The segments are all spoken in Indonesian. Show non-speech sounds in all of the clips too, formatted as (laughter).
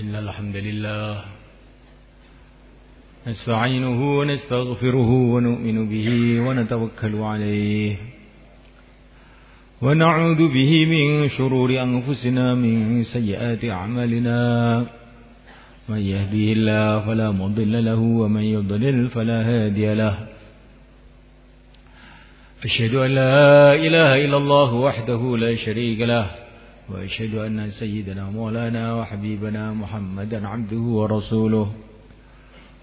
إن الحمد لله نستعينه ونستغفره ونؤمن به ونتوكل عليه ونعوذ به من شرور أنفسنا من سيئات أعمالنا من يهديه الله فلا مضل له ومن يضلل فلا هادي له أشهد أن لا إله إلا الله وحده لا شريك له وأشهد أن سيدنا مولانا وحبيبنا محمدا عبده ورسوله.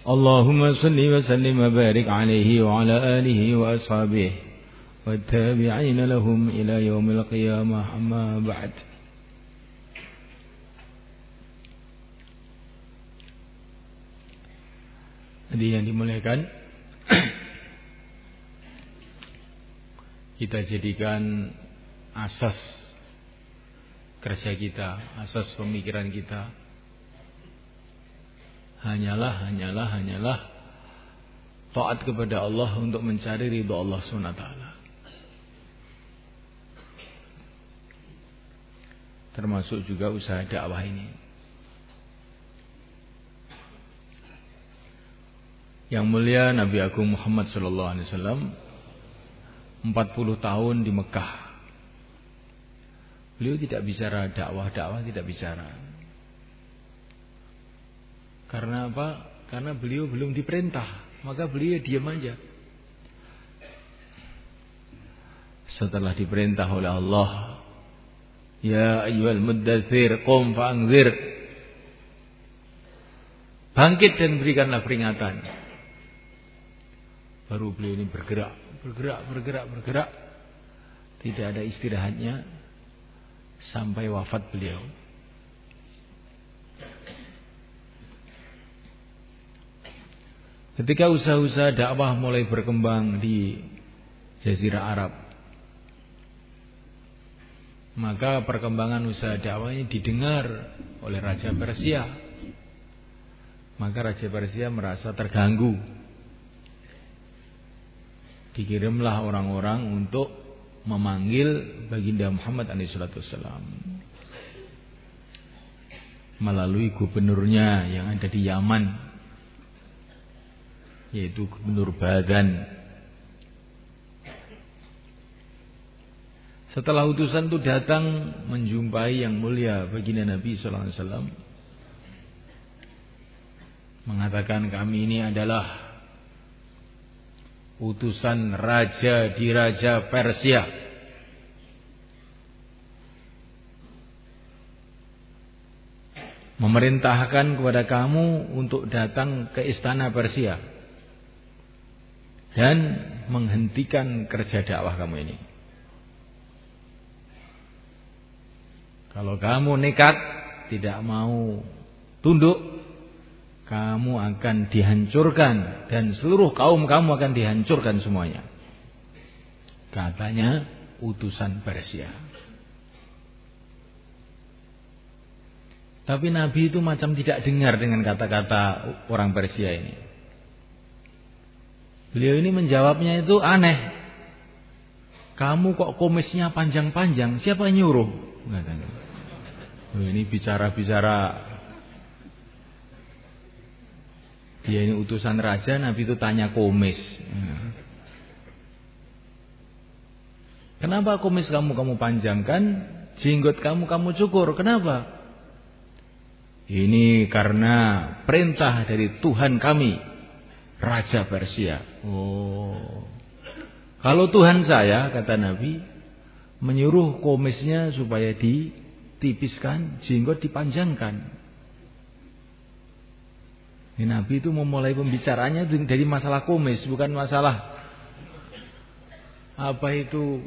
اللهم صل وسلم وبارك عليه وعلى آله وأصحابه والتابعين لهم إلى يوم القيامة. أما بعد. Jadi yang dimuliakan (clears throat) Kita jadikan asas kerja kita, asas pemikiran kita hanyalah hanyalah hanyalah taat kepada Allah untuk mencari ridho Allah SWT. Termasuk juga usaha dakwah ini. Yang mulia Nabi Agung Muhammad wasallam 40 tahun di Mekah Beliau tidak bicara dakwah-dakwah, tidak bicara. Karena apa? Karena beliau belum diperintah, maka beliau diam aja. Setelah diperintah oleh Allah, Ya ayyuhal muddathir, qum fa'angzir. Bangkit dan berikanlah peringatan. Baru beliau ini bergerak, bergerak, bergerak, bergerak. Tidak ada istirahatnya sampai wafat beliau. Ketika usaha-usaha dakwah mulai berkembang di Jazirah Arab, maka perkembangan usaha dakwah ini didengar oleh Raja Persia. Maka Raja Persia merasa terganggu. Dikirimlah orang-orang untuk memanggil baginda Muhammad alaihissalam melalui gubernurnya yang ada di Yaman yaitu gubernur Badan setelah utusan itu datang menjumpai yang mulia baginda Nabi sallallahu alaihi wasallam mengatakan kami ini adalah utusan raja di raja Persia. Memerintahkan kepada kamu untuk datang ke istana Persia dan menghentikan kerja dakwah kamu ini. Kalau kamu nekat tidak mau tunduk kamu akan dihancurkan dan seluruh kaum kamu akan dihancurkan semuanya. Katanya utusan Persia. Tapi Nabi itu macam tidak dengar dengan kata-kata orang Persia ini. Beliau ini menjawabnya itu aneh. Kamu kok komisnya panjang-panjang? Siapa yang nyuruh? Ini bicara-bicara Dia ini utusan raja, Nabi itu tanya komis. Kenapa komis kamu kamu panjangkan, jenggot kamu kamu cukur? Kenapa? Ini karena perintah dari Tuhan kami, Raja Persia. Oh. Kalau Tuhan saya, kata Nabi, menyuruh komisnya supaya ditipiskan, jenggot dipanjangkan. Ini Nabi itu memulai pembicaranya dari masalah kumis, bukan masalah apa itu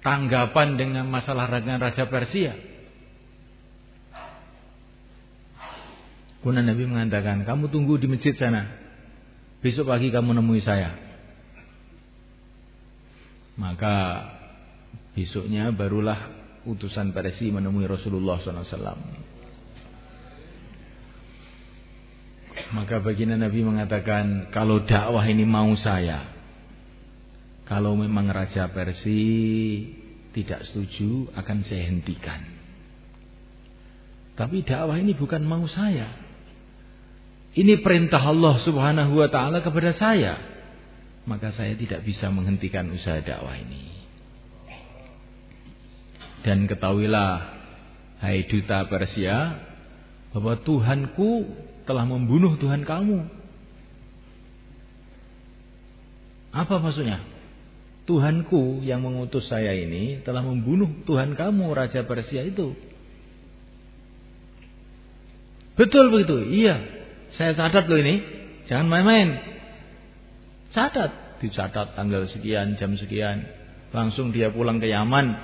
tanggapan dengan masalah dengan Raja Persia. Kemudian Nabi mengatakan, kamu tunggu di masjid sana. Besok pagi kamu nemui saya. Maka besoknya barulah utusan Persia menemui Rasulullah SAW. Maka baginda Nabi mengatakan, kalau dakwah ini mau saya, kalau memang Raja Persi tidak setuju, akan saya hentikan. Tapi dakwah ini bukan mau saya. Ini perintah Allah Subhanahu wa taala kepada saya. Maka saya tidak bisa menghentikan usaha dakwah ini. Dan ketahuilah hai duta Persia bahwa Tuhanku telah membunuh Tuhan kamu. Apa maksudnya? Tuhanku yang mengutus saya ini telah membunuh Tuhan kamu, Raja Persia itu. Betul begitu? Iya. Saya catat loh ini. Jangan main-main. Catat. Dicatat tanggal sekian, jam sekian. Langsung dia pulang ke Yaman.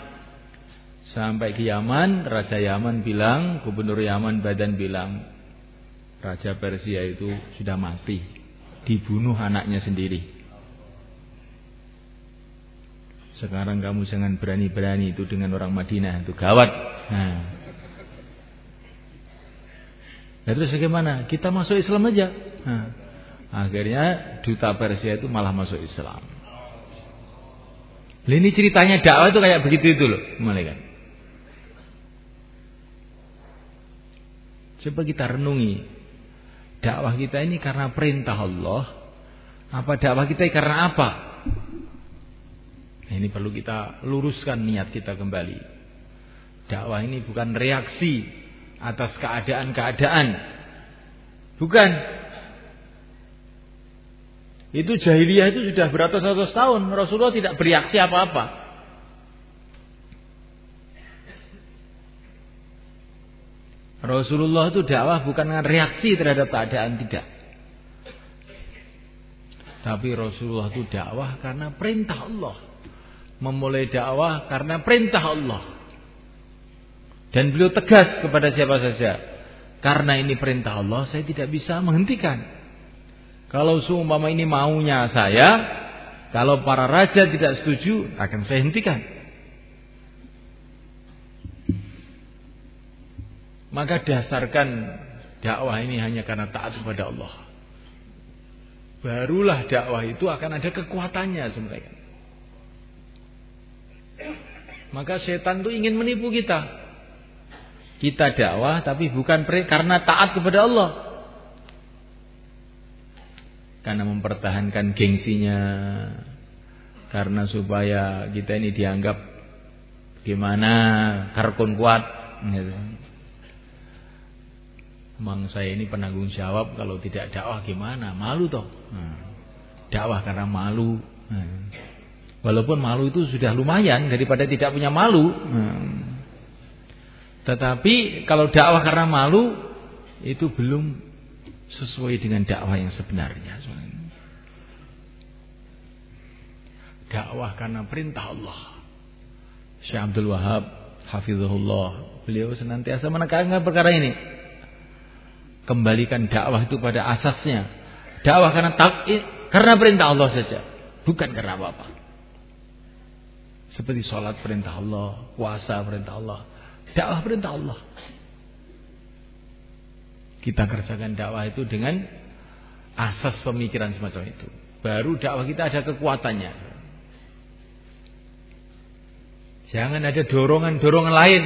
Sampai ke Yaman, Raja Yaman bilang, Gubernur Yaman Badan bilang, Raja Persia itu sudah mati. Dibunuh anaknya sendiri. Sekarang kamu jangan berani-berani itu dengan orang Madinah itu gawat. Nah. nah terus bagaimana? Kita masuk Islam aja. Nah. Akhirnya duta Persia itu malah masuk Islam. Ini ceritanya dakwah itu kayak begitu itu loh, malaikat. Coba kita renungi. Dakwah kita ini karena perintah Allah. Apa dakwah kita karena apa? Nah, ini perlu kita luruskan niat kita kembali. Dakwah ini bukan reaksi atas keadaan-keadaan. Bukan. Itu jahiliyah itu sudah beratus-ratus tahun. Rasulullah tidak bereaksi apa-apa. Rasulullah itu dakwah bukan dengan reaksi terhadap keadaan tidak. Tapi Rasulullah itu dakwah karena perintah Allah memulai dakwah karena perintah Allah. Dan beliau tegas kepada siapa saja. Karena ini perintah Allah, saya tidak bisa menghentikan. Kalau seumpama ini maunya saya, kalau para raja tidak setuju, akan saya hentikan. Maka dasarkan dakwah ini hanya karena taat kepada Allah. Barulah dakwah itu akan ada kekuatannya sebenarnya. Maka setan itu ingin menipu kita. Kita dakwah tapi bukan karena taat kepada Allah. Karena mempertahankan gengsinya. Karena supaya kita ini dianggap gimana karkun kuat. Gitu. Emang saya ini penanggung jawab kalau tidak dakwah gimana? Malu toh. Nah, dakwah karena malu. Nah. Walaupun malu itu sudah lumayan daripada tidak punya malu. Hmm. Tetapi kalau dakwah karena malu itu belum sesuai dengan dakwah yang sebenarnya. Dakwah karena perintah Allah. Syekh Abdul Wahab hafizahullah, beliau senantiasa menekankan perkara ini. Kembalikan dakwah itu pada asasnya. Dakwah karena tak karena perintah Allah saja, bukan karena apa-apa. Seperti sholat perintah Allah, puasa perintah Allah, dakwah perintah Allah. Kita kerjakan dakwah itu dengan asas pemikiran semacam itu. Baru dakwah kita ada kekuatannya. Jangan ada dorongan-dorongan lain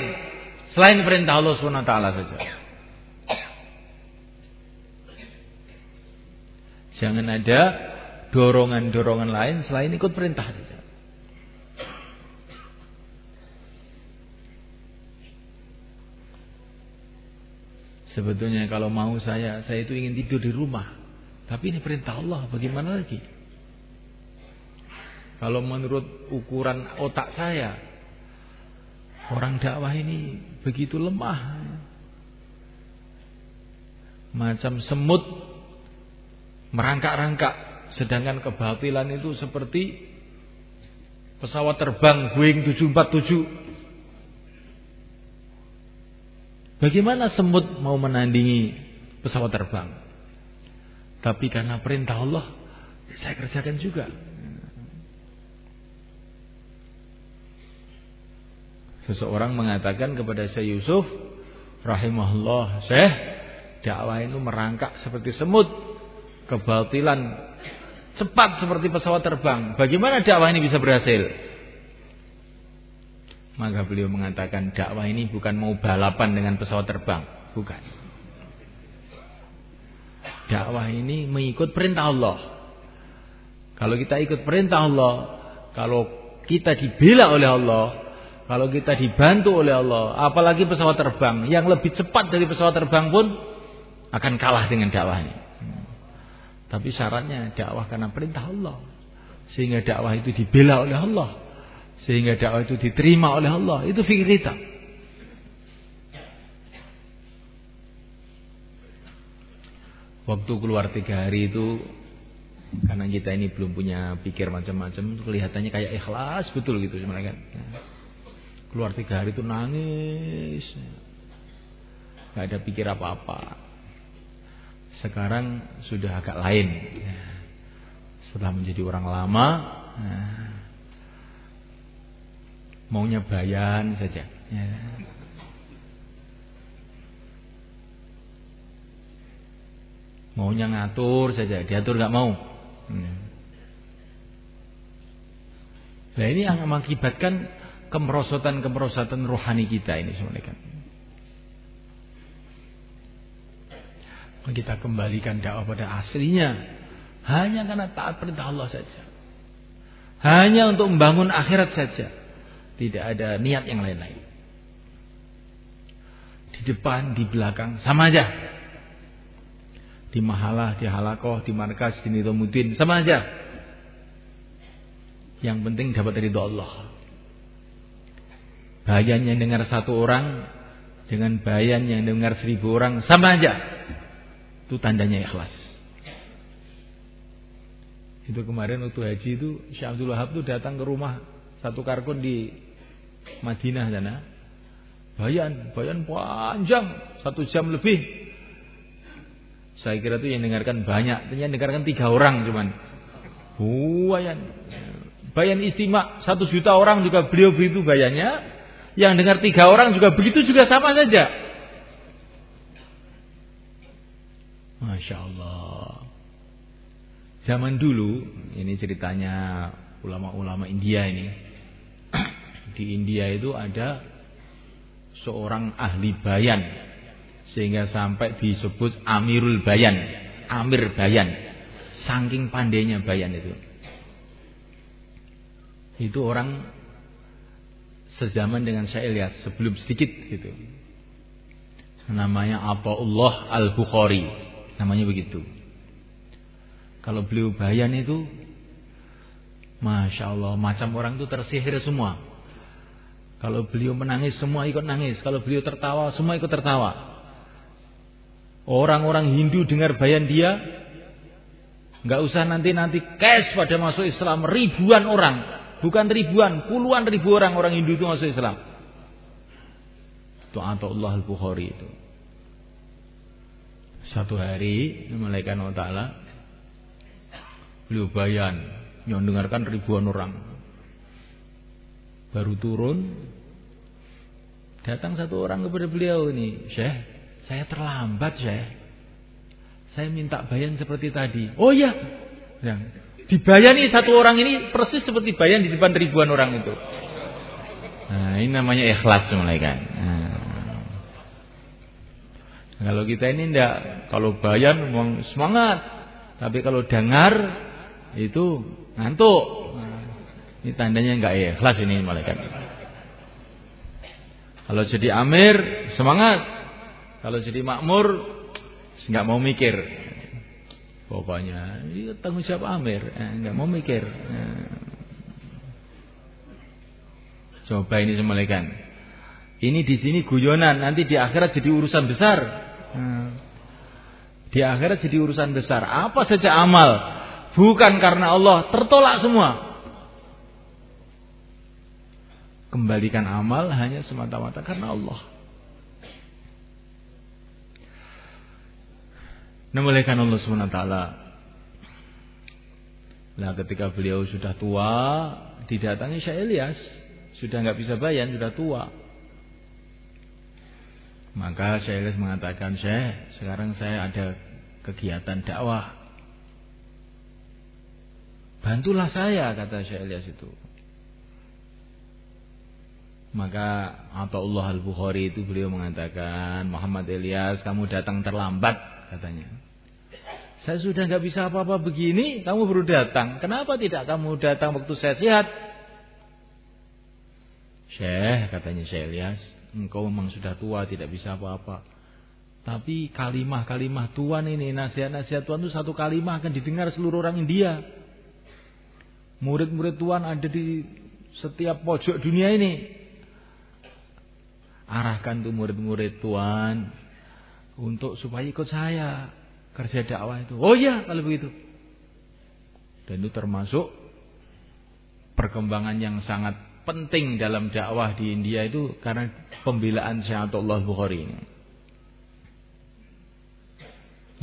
selain perintah Allah SWT saja. Jangan ada dorongan-dorongan lain selain ikut perintah saja. Sebetulnya kalau mau saya, saya itu ingin tidur di rumah. Tapi ini perintah Allah, bagaimana lagi? Kalau menurut ukuran otak saya, orang dakwah ini begitu lemah. Macam semut merangkak-rangkak, sedangkan kebatilan itu seperti pesawat terbang Boeing 747 Bagaimana semut mau menandingi pesawat terbang? Tapi karena perintah Allah, saya kerjakan juga. Seseorang mengatakan kepada saya Yusuf, rahimahullah, Syekh, dakwah itu merangkak seperti semut, kebatilan cepat seperti pesawat terbang. Bagaimana dakwah ini bisa berhasil? Maka beliau mengatakan dakwah ini bukan mau balapan dengan pesawat terbang, bukan. Dakwah ini mengikut perintah Allah. Kalau kita ikut perintah Allah, kalau kita dibela oleh Allah, kalau kita dibantu oleh Allah, apalagi pesawat terbang yang lebih cepat dari pesawat terbang pun akan kalah dengan dakwah ini. Tapi syaratnya dakwah karena perintah Allah. Sehingga dakwah itu dibela oleh Allah. Sehingga dakwah itu diterima oleh Allah. Itu fikir kita. Waktu keluar tiga hari itu karena kita ini belum punya pikir macam-macam, kelihatannya kayak ikhlas betul gitu sebenarnya kan. Keluar tiga hari itu nangis, nggak ada pikir apa-apa. Sekarang sudah agak lain. Setelah menjadi orang lama, maunya bayan saja. Ya. Maunya ngatur saja, diatur nggak mau. Hmm. Nah ini yang mengakibatkan kemerosotan-kemerosotan rohani kita ini sebenarnya Kita kembalikan dakwah pada aslinya hanya karena taat perintah Allah saja. Hanya untuk membangun akhirat saja. Tidak ada niat yang lain-lain. Di depan, di belakang, sama aja. Di mahalah, di halakoh, di markas, di nidomudin, sama aja. Yang penting dapat ridho Allah. Bayan yang dengar satu orang dengan bayan yang dengar seribu orang sama aja. Itu tandanya ikhlas. Itu kemarin waktu haji itu Syekh Abdul Wahab itu datang ke rumah satu karkun di Madinah sana. Bayan, bayan panjang, satu jam lebih. Saya kira itu yang dengarkan banyak, ternyata dengarkan tiga orang cuman. Bayan, bayan istimewa satu juta orang juga beliau begitu bayannya. Yang dengar tiga orang juga begitu juga sama saja. Masya Allah. Zaman dulu, ini ceritanya ulama-ulama India ini. (clears throat) Di India itu ada seorang ahli bayan. Sehingga sampai disebut Amirul Bayan. Amir Bayan. Saking pandainya bayan itu. Itu orang sezaman dengan Syekh Ilyas sebelum sedikit gitu. Namanya Athaullah Al-Bukhari. Namanya begitu. Kalau beliau bayan itu Masya Allah Macam orang itu tersihir semua. Kalau beliau menangis semua ikut nangis. Kalau beliau tertawa semua ikut tertawa. Orang-orang Hindu dengar bayan dia nggak usah nanti-nanti cash pada masuk Islam. Ribuan orang. Bukan ribuan, puluhan ribu orang Orang Hindu itu masuk Islam. Itu Allah Al-Bukhari itu Satu hari Malaikat Allah Ta'ala Beliau bayan yang dengarkan ribuan orang. Baru turun datang satu orang kepada beliau ini, "Syekh, saya terlambat, Syekh. Saya minta bayan seperti tadi." "Oh iya." Ya. Dibayani satu orang ini persis seperti bayan di depan ribuan orang itu. Nah, ini namanya ikhlas mulai kan. Nah. Kalau kita ini enggak, kalau memang semangat, tapi kalau dengar itu ngantuk. Ini tandanya enggak ikhlas ini malaikat. Kalau jadi amir semangat. Kalau jadi makmur enggak mau mikir. Pokoknya ini tanggung jawab amir, enggak eh, mau mikir. Eh. Coba ini semalekan. Ini di sini guyonan, nanti di akhirat jadi urusan besar. Eh. Di akhirat jadi urusan besar. Apa saja amal Bukan karena Allah tertolak semua. Kembalikan amal hanya semata-mata karena Allah. Namuliakan Allah SWT Nah ketika beliau sudah tua Didatangi Syekh Ilyas Sudah nggak bisa bayan, sudah tua Maka Syekh Ilyas mengatakan Syekh, sekarang saya ada kegiatan dakwah Bantulah saya kata Syekh Ilyas itu. Maka Allah Al-Bukhari itu beliau mengatakan, Muhammad Ilyas kamu datang terlambat katanya. Saya sudah nggak bisa apa-apa begini, kamu baru datang. Kenapa tidak kamu datang waktu saya sehat? Syekh katanya Syekh Ilyas, engkau memang sudah tua tidak bisa apa-apa. Tapi kalimah-kalimah Tuhan ini, nasihat-nasihat Tuhan itu satu kalimah akan didengar seluruh orang India. Murid-murid Tuhan ada di setiap pojok dunia ini arahkan tuh murid-murid Tuhan untuk supaya ikut saya kerja dakwah itu. Oh iya kalau begitu. Dan itu termasuk perkembangan yang sangat penting dalam dakwah di India itu karena pembelaan Syaikhullah Bukhari ini.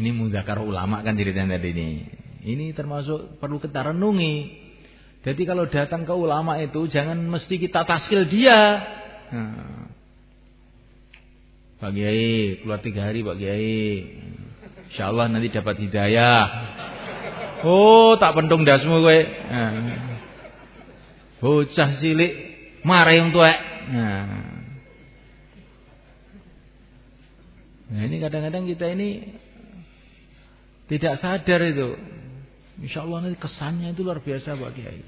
Ini mudakar ulama kan ceritanya tadi ini. Ini termasuk perlu kita renungi. Jadi kalau datang ke ulama itu jangan mesti kita taskil dia. Nah, Pak Kiai, keluar tiga hari Pak Kiai. Insya Allah nanti dapat hidayah. Oh, tak pentung dasmu gue. Nah. Bocah cilik marah yang tua. Nah. nah ini kadang-kadang kita ini tidak sadar itu. Insya Allah nanti kesannya itu luar biasa Pak Kiai.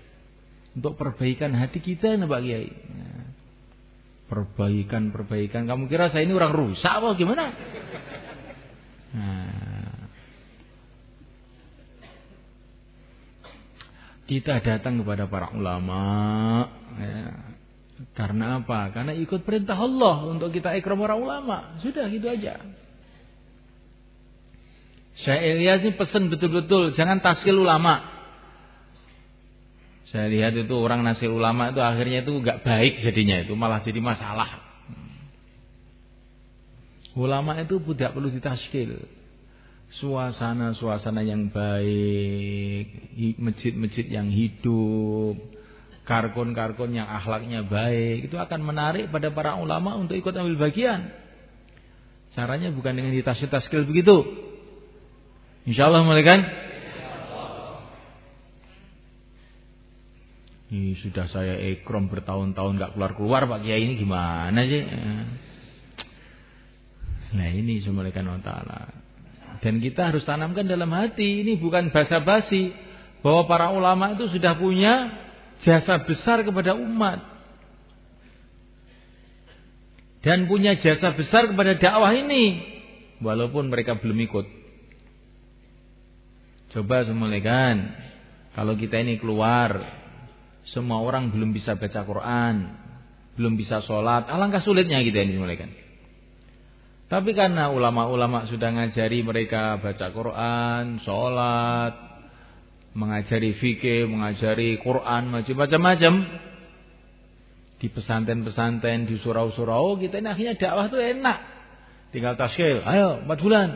Untuk perbaikan hati kita Pak Kiai. Nah perbaikan-perbaikan. Kamu kira saya ini orang rusak apa gimana? Nah, kita datang kepada para ulama ya. karena apa? Karena ikut perintah Allah untuk kita ikram para ulama. Sudah gitu aja. Saya Ilyas ini pesan betul-betul jangan taskil ulama. Saya lihat itu orang nasir ulama itu akhirnya itu nggak baik jadinya itu malah jadi masalah. Ulama itu tidak perlu ditaskil. Suasana-suasana yang baik, masjid-masjid yang hidup, karkon-karkon yang akhlaknya baik, itu akan menarik pada para ulama untuk ikut ambil bagian. Caranya bukan dengan ditaskil-taskil begitu. Insya Allah mereka Ini sudah saya ekrom bertahun-tahun gak keluar-keluar Pak Kiai ini gimana sih? Nah ini Subhanahu wa ta'ala. Dan kita harus tanamkan dalam hati ini bukan basa-basi bahwa para ulama itu sudah punya jasa besar kepada umat. Dan punya jasa besar kepada dakwah ini walaupun mereka belum ikut. Coba semulakan kalau kita ini keluar semua orang belum bisa baca Quran, belum bisa sholat. Alangkah sulitnya gitu ini mulai kan. Tapi karena ulama-ulama sudah ngajari mereka baca Quran, sholat, mengajari fikih, mengajari Quran, macam-macam. Di pesantren-pesantren, di surau-surau, kita ini akhirnya dakwah itu enak. Tinggal taskil, ayo empat bulan.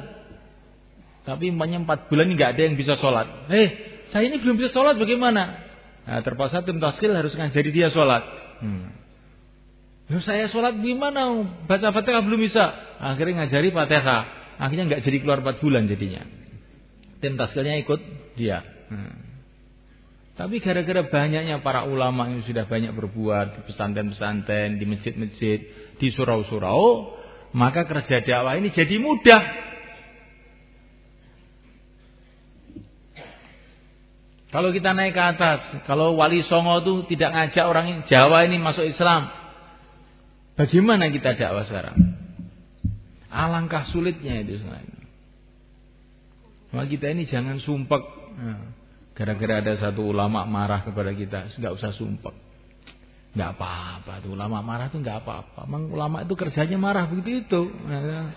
Tapi umpamanya empat bulan ini nggak ada yang bisa sholat. Eh, saya ini belum bisa sholat bagaimana? Nah, terpaksa tim taskil harus ngajari dia sholat. Hmm. Loh, saya sholat gimana? Baca fatihah belum bisa. Akhirnya ngajari fatihah. Akhirnya nggak jadi keluar 4 bulan jadinya. Tim taskilnya ikut dia. Hmm. Tapi gara-gara banyaknya para ulama yang sudah banyak berbuat di pesantren-pesantren, di masjid-masjid, di surau-surau, maka kerja dakwah ini jadi mudah. Kalau kita naik ke atas, kalau Wali Songo itu tidak ngajak orang Jawa ini masuk Islam, bagaimana kita dakwah sekarang? Alangkah sulitnya itu. Maka kita ini jangan sumpek. Nah, gara-gara ada satu ulama marah kepada kita, nggak usah sumpek. Nggak apa-apa tuh ulama marah itu nggak apa-apa. Memang ulama itu kerjanya marah begitu itu. Nah,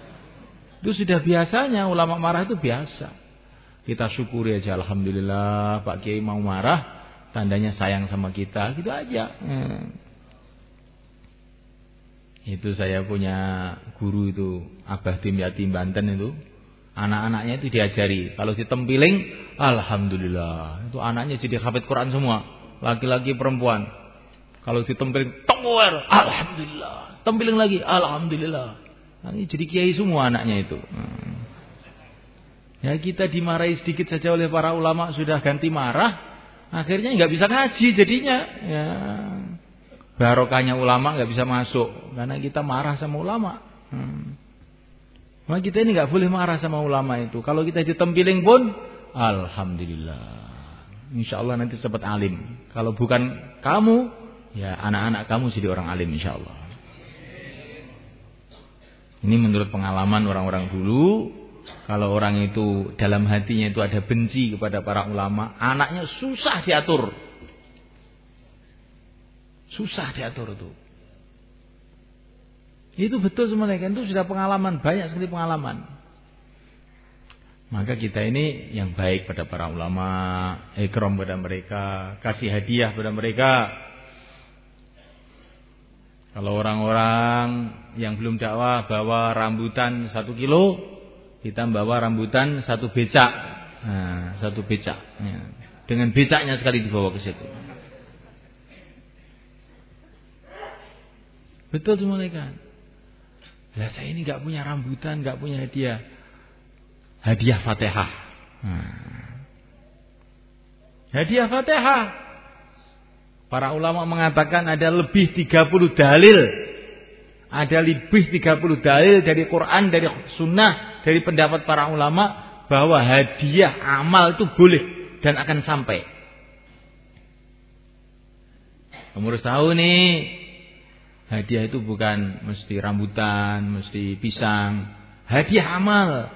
itu sudah biasanya ulama marah itu biasa. Kita syukuri aja alhamdulillah Pak Kiai mau marah, tandanya sayang sama kita, gitu aja. Hmm. Itu saya punya guru itu, Abah Tim Yatim Banten itu. Anak-anaknya itu diajari, kalau si tempiling, alhamdulillah. Itu anaknya jadi hafid Quran semua, laki-laki perempuan. Kalau si tempiling, tongwer, alhamdulillah. Tempiling lagi, alhamdulillah. Ini jadi kiai semua anaknya itu. Hmm. Ya kita dimarahi sedikit saja oleh para ulama sudah ganti marah, akhirnya nggak bisa ngaji jadinya. Ya barokahnya ulama nggak bisa masuk karena kita marah sama ulama. Hmm. Maka kita ini nggak boleh marah sama ulama itu. Kalau kita ditempiling pun, alhamdulillah. Insya Allah nanti sempat alim. Kalau bukan kamu, ya anak-anak kamu jadi orang alim insya Allah. Ini menurut pengalaman orang-orang dulu. Kalau orang itu dalam hatinya itu ada benci kepada para ulama, anaknya susah diatur. Susah diatur itu. Itu betul semuanya. Itu sudah pengalaman, banyak sekali pengalaman. Maka kita ini yang baik pada para ulama, ikram pada mereka, kasih hadiah pada mereka. Kalau orang-orang yang belum dakwah bawa rambutan satu kilo, kita bawa rambutan satu becak, nah, satu becak. Ya. Dengan becaknya sekali dibawa ke situ. Betul semua kan? Lah saya ini nggak punya rambutan, nggak punya hadiah hadiah Fatihah. Hmm. Hadiah Fatihah. Para ulama mengatakan ada lebih 30 dalil. Ada lebih 30 dalil dari Quran, dari sunnah, dari pendapat para ulama bahwa hadiah amal itu boleh dan akan sampai. Harus tahu nih, hadiah itu bukan mesti rambutan, mesti pisang. Hadiah amal.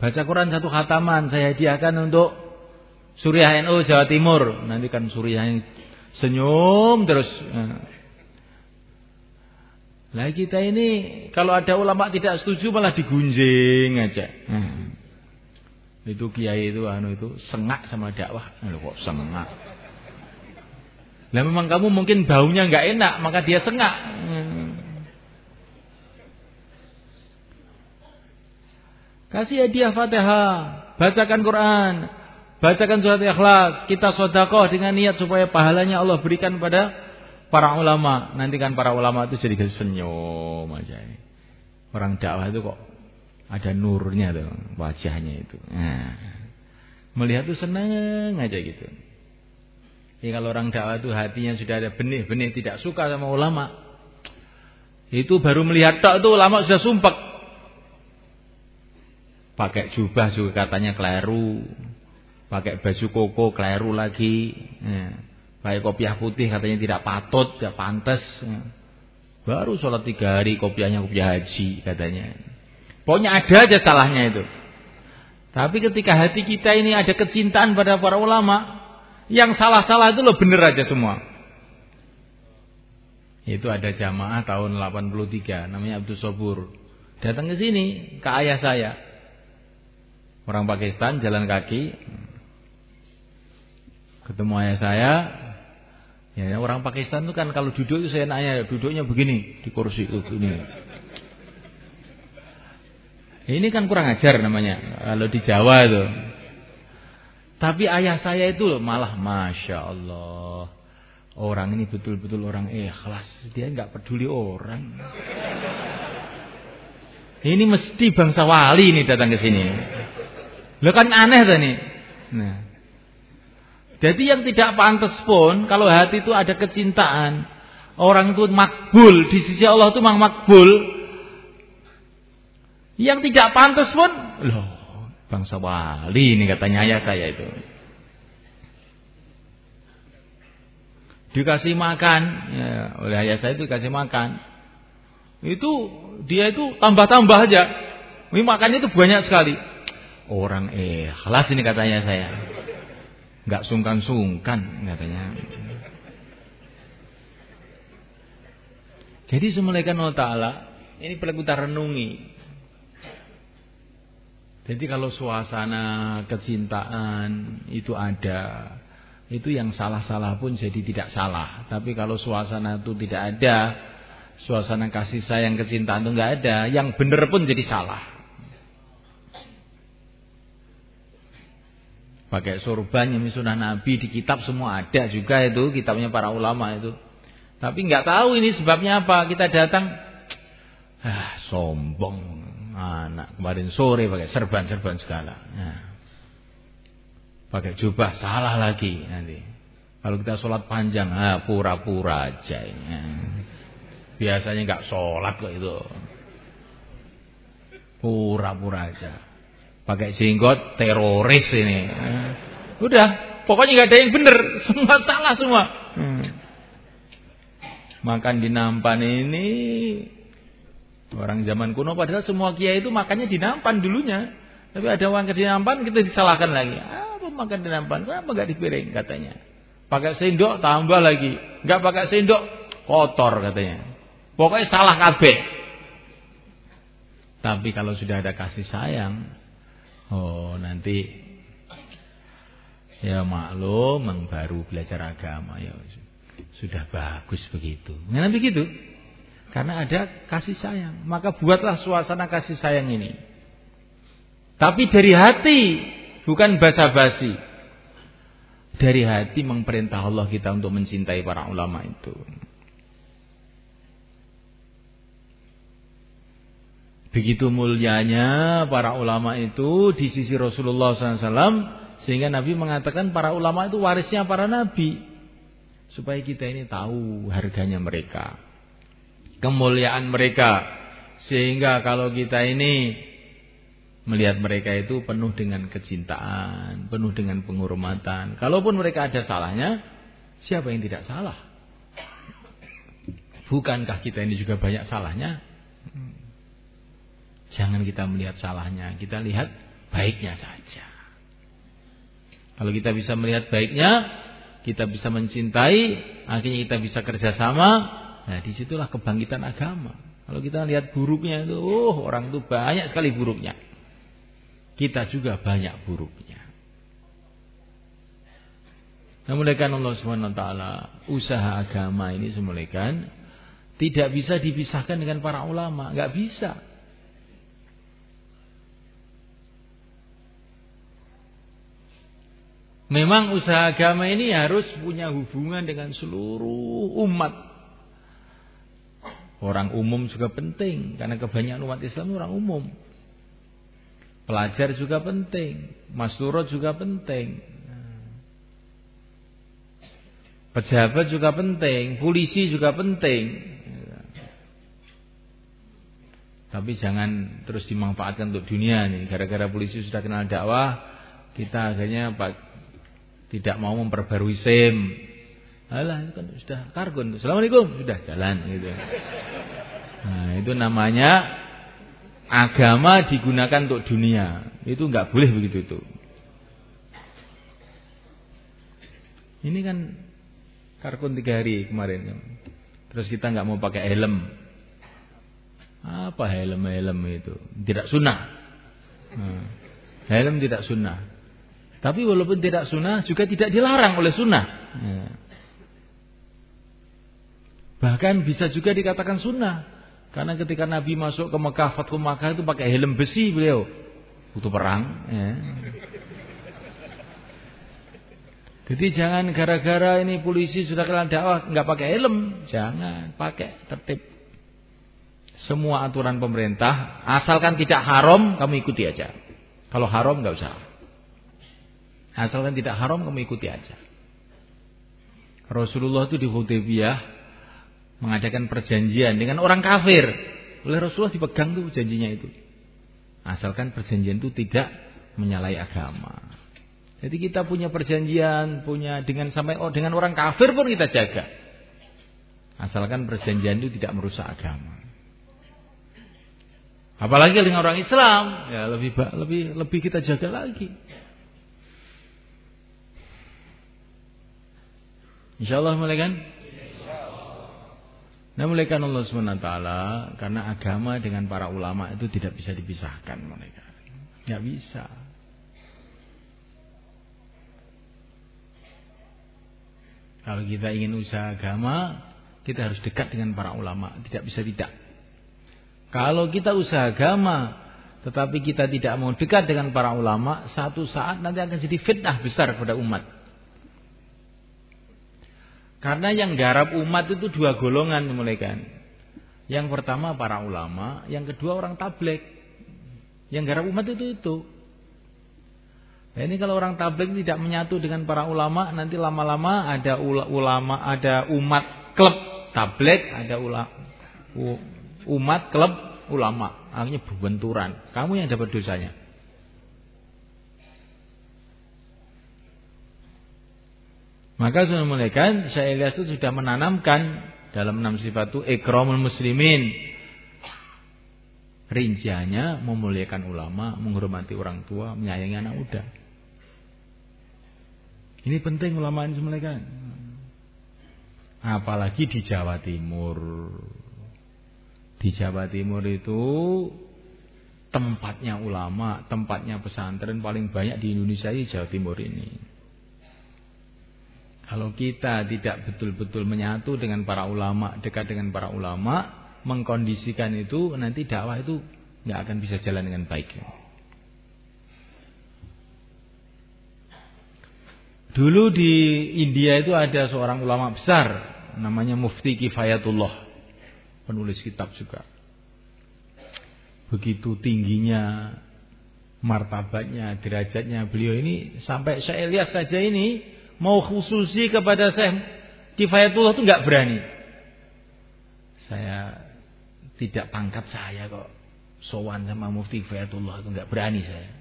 Baca Quran satu khataman saya hadiahkan untuk Suriah NU Jawa Timur. Nanti kan Suriah senyum terus. Nah kita ini kalau ada ulama tidak setuju malah digunjing aja. Hmm. Itu kiai itu anu itu sengak sama dakwah. Loh, kok sengak? Nah memang kamu mungkin baunya nggak enak maka dia sengak. Kasih hadiah Fatihah, bacakan Quran, bacakan surat Ikhlas, kita sodakoh dengan niat supaya pahalanya Allah berikan pada para ulama. Nanti kan para ulama itu jadi senyum aja. Orang dakwah itu kok ada nurnya tuh wajahnya itu. Nah, melihat tuh seneng aja gitu. Ya kalau orang dakwah itu hatinya sudah ada benih-benih tidak suka sama ulama, itu baru melihat tak itu ulama sudah sumpah Pakai jubah juga katanya keliru. Pakai baju koko keliru lagi. Ya. Pakai kopiah putih katanya tidak patut, tidak pantas. Ya. Baru sholat tiga hari kopiahnya kopiah haji katanya. Pokoknya ada aja salahnya itu. Tapi ketika hati kita ini ada kecintaan pada para ulama, yang salah-salah itu lo bener aja semua. Itu ada jamaah tahun 83 namanya Abdul Sobur. Datang ke sini ke ayah saya. Orang Pakistan jalan kaki ketemu ayah saya. Ya, orang Pakistan itu kan kalau duduk itu saya nanya duduknya begini di kursi itu ini. Ini kan kurang ajar namanya kalau di Jawa itu. Tapi ayah saya itu malah masya Allah orang ini betul-betul orang ikhlas. Dia nggak peduli orang. Ini mesti bangsa wali ini datang ke sini. Lo kan aneh tadi. Nah. Jadi yang tidak pantas pun kalau hati itu ada kecintaan, orang itu makbul di sisi Allah itu memang makbul. Yang tidak pantas pun, loh, bangsa wali ini katanya ayah saya itu. Dikasih makan, ya, oleh ayah saya itu dikasih makan. Itu dia itu tambah-tambah aja. Ini makannya itu banyak sekali. Orang ikhlas ini katanya saya. Enggak sungkan-sungkan katanya. Jadi semulaikan Allah Ta'ala ini perlu kita renungi. Jadi kalau suasana kecintaan itu ada, itu yang salah-salah pun jadi tidak salah. Tapi kalau suasana itu tidak ada, suasana kasih sayang kecintaan itu enggak ada, yang benar pun jadi salah. pakai sorban yang sunnah Nabi di kitab semua ada juga itu kitabnya para ulama itu. Tapi nggak tahu ini sebabnya apa. Kita datang, ah sombong anak kemarin sore pakai serban-serban segala. Nah, pakai jubah salah lagi nanti. Kalau kita sholat panjang, ah pura-pura aja ini. Biasanya nggak sholat kok itu. Pura-pura aja. Pakai jenggot teroris ini. Udah, pokoknya nggak ada yang benar, (laughs) semua salah semua. Hmm. Makan di nampan ini orang zaman kuno padahal semua kiai itu makannya di nampan dulunya. Tapi ada orang ke di nampan kita disalahkan lagi. Apa makan di nampan? Kenapa nggak di piring katanya? Pakai sendok tambah lagi. Nggak pakai sendok kotor katanya. Pokoknya salah kabeh. Tapi kalau sudah ada kasih sayang, oh nanti ya maklum baru belajar agama ya sudah bagus begitu. Nah, begitu. Karena ada kasih sayang. Maka buatlah suasana kasih sayang ini. Tapi dari hati, bukan basa-basi. Dari hati memperintah Allah kita untuk mencintai para ulama itu. Begitu mulianya para ulama itu di sisi Rasulullah SAW. Sehingga Nabi mengatakan para ulama itu warisnya para nabi. Supaya kita ini tahu harganya mereka. Kemuliaan mereka. Sehingga kalau kita ini melihat mereka itu penuh dengan kecintaan, penuh dengan penghormatan. Kalaupun mereka ada salahnya, siapa yang tidak salah? Bukankah kita ini juga banyak salahnya? Jangan kita melihat salahnya, kita lihat baiknya saja. Kalau kita bisa melihat baiknya, kita bisa mencintai, akhirnya kita bisa kerjasama, nah di situlah kebangkitan agama. Kalau kita lihat buruknya itu, oh orang itu banyak sekali buruknya. Kita juga banyak buruknya. Namuliakan Allah SWT Usaha agama ini semulaikan Tidak bisa dipisahkan dengan para ulama Gak bisa Memang usaha agama ini harus punya hubungan dengan seluruh umat. Orang umum juga penting karena kebanyakan umat Islam orang umum. Pelajar juga penting, masturot juga penting. Pejabat juga penting, polisi juga penting. Tapi jangan terus dimanfaatkan untuk dunia nih. Gara-gara polisi sudah kenal dakwah, kita akhirnya tidak mau memperbarui SIM. Alah, itu kan sudah kargon. Assalamualaikum, sudah jalan gitu. Nah, itu namanya agama digunakan untuk dunia. Itu nggak boleh begitu itu. Ini kan kargon tiga hari kemarin. Terus kita nggak mau pakai helm. Apa helm-helm itu? Tidak sunnah. Nah, helm tidak sunnah. Tapi walaupun tidak sunnah juga tidak dilarang oleh sunnah. Ya. Bahkan bisa juga dikatakan sunnah. Karena ketika Nabi masuk ke Mekah, Fathu Mekah itu pakai helm besi beliau. Butuh perang. Ya. Jadi jangan gara-gara ini polisi sudah kenal dakwah nggak pakai helm, jangan pakai tertib. Semua aturan pemerintah asalkan tidak haram kamu ikuti aja. Kalau haram nggak usah. Asalkan tidak haram kamu ikuti aja. Rasulullah itu di Hudaybiyah mengadakan perjanjian dengan orang kafir. Oleh Rasulullah dipegang tuh janjinya itu. Asalkan perjanjian itu tidak menyalahi agama. Jadi kita punya perjanjian, punya dengan sampai oh, dengan orang kafir pun kita jaga. Asalkan perjanjian itu tidak merusak agama. Apalagi dengan orang Islam, ya lebih lebih lebih kita jaga lagi. Insyaallah mulai kan? Nah mulaikan Allah SWT Karena agama dengan para ulama itu tidak bisa dipisahkan mereka. Nggak bisa. Kalau kita ingin usaha agama Kita harus dekat dengan para ulama Tidak bisa tidak. Kalau kita usaha agama Tetapi kita tidak mau dekat dengan para ulama Satu saat nanti akan jadi fitnah besar pada umat karena yang garap umat itu dua golongan dimulaikan. Yang pertama para ulama, yang kedua orang tablek. Yang garap umat itu itu. Nah, ini kalau orang tabligh tidak menyatu dengan para ulama, nanti lama-lama ada ulama, ada umat klub tabligh, ada ulama umat klub ulama. Akhirnya berbenturan. Kamu yang dapat dosanya. Maka sudah mulaikan Syekh Ilyas itu sudah menanamkan dalam enam sifat itu ikramul muslimin. Rinciannya memuliakan ulama, menghormati orang tua, menyayangi anak muda. Ini penting ulama ini semulaikan. Apalagi di Jawa Timur. Di Jawa Timur itu tempatnya ulama, tempatnya pesantren paling banyak di Indonesia di Jawa Timur ini. Kalau kita tidak betul-betul menyatu dengan para ulama, dekat dengan para ulama, mengkondisikan itu nanti dakwah itu nggak akan bisa jalan dengan baik. Dulu di India itu ada seorang ulama besar namanya Mufti Kifayatullah, penulis kitab juga. Begitu tingginya martabatnya, derajatnya beliau ini sampai saya lihat saja ini mau khususi kepada Syekh Kifayatullah itu nggak berani. Saya tidak pangkat saya kok sowan sama Mufti Kifayatullah itu nggak berani saya.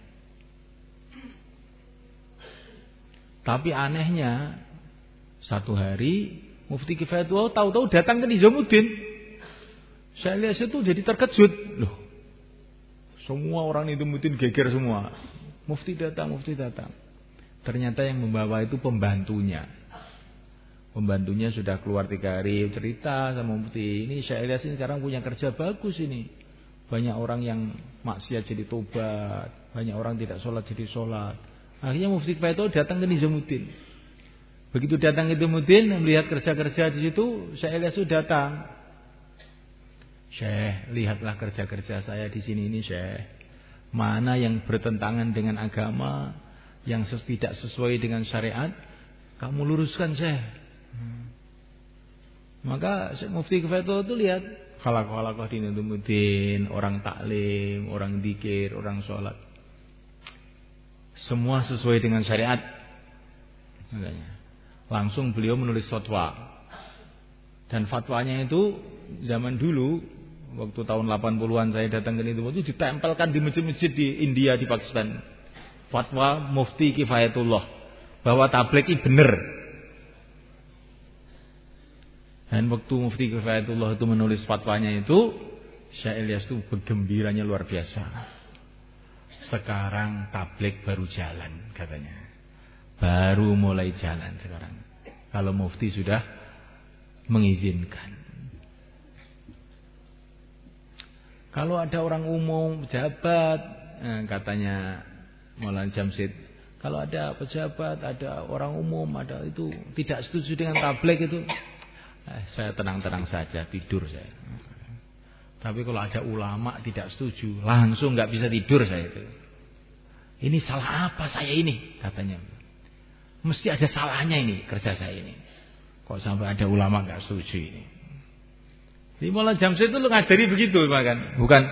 Tapi anehnya satu hari Mufti Kifayatullah tahu-tahu datang ke Nizamuddin. Saya lihat itu jadi terkejut. Loh, semua orang Nizamuddin geger semua. Mufti datang, Mufti datang. Ternyata yang membawa itu pembantunya. Pembantunya sudah keluar tiga hari cerita sama Mufti. Ini saya lihat ini sekarang punya kerja bagus ini. Banyak orang yang maksiat jadi tobat. Banyak orang tidak sholat jadi sholat. Akhirnya Mufti Kifayatullah datang ke Nizamuddin. Begitu datang ke Nizamuddin melihat kerja-kerja di situ, saya lihat sudah datang. Syekh, lihatlah kerja-kerja saya di sini ini, Syekh. Mana yang bertentangan dengan agama, yang tidak sesuai dengan syariat, kamu luruskan, Syekh. Maka Mufti Kifayatullah itu lihat kalak-kalak di Nizamuddin, orang taklim, orang dikir, orang sholat. Semua sesuai dengan syariat. Langsung beliau menulis fatwa. Dan fatwanya itu zaman dulu waktu tahun 80-an saya datang ke itu itu ditempelkan di masjid-masjid di India di Pakistan. Fatwa Mufti Kifayatullah bahwa tablik ini benar. Dan waktu Mufti Kifayatullah itu menulis fatwanya itu, Syekh Ilyas itu bergembiranya luar biasa. Sekarang tablik baru jalan katanya. Baru mulai jalan sekarang. Kalau mufti sudah mengizinkan. Kalau ada orang umum, pejabat, eh, katanya Maulana Jamsid, kalau ada pejabat, ada orang umum, ada itu tidak setuju dengan tablik itu, eh, saya tenang-tenang saja, tidur saya. Tapi kalau ada ulama tidak setuju, langsung nggak bisa tidur saya itu. Ini salah apa saya ini? Katanya. Mesti ada salahnya ini kerja saya ini. Kok sampai ada ulama nggak setuju ini? Di malah jam itu lu ngajari begitu kan? Bukan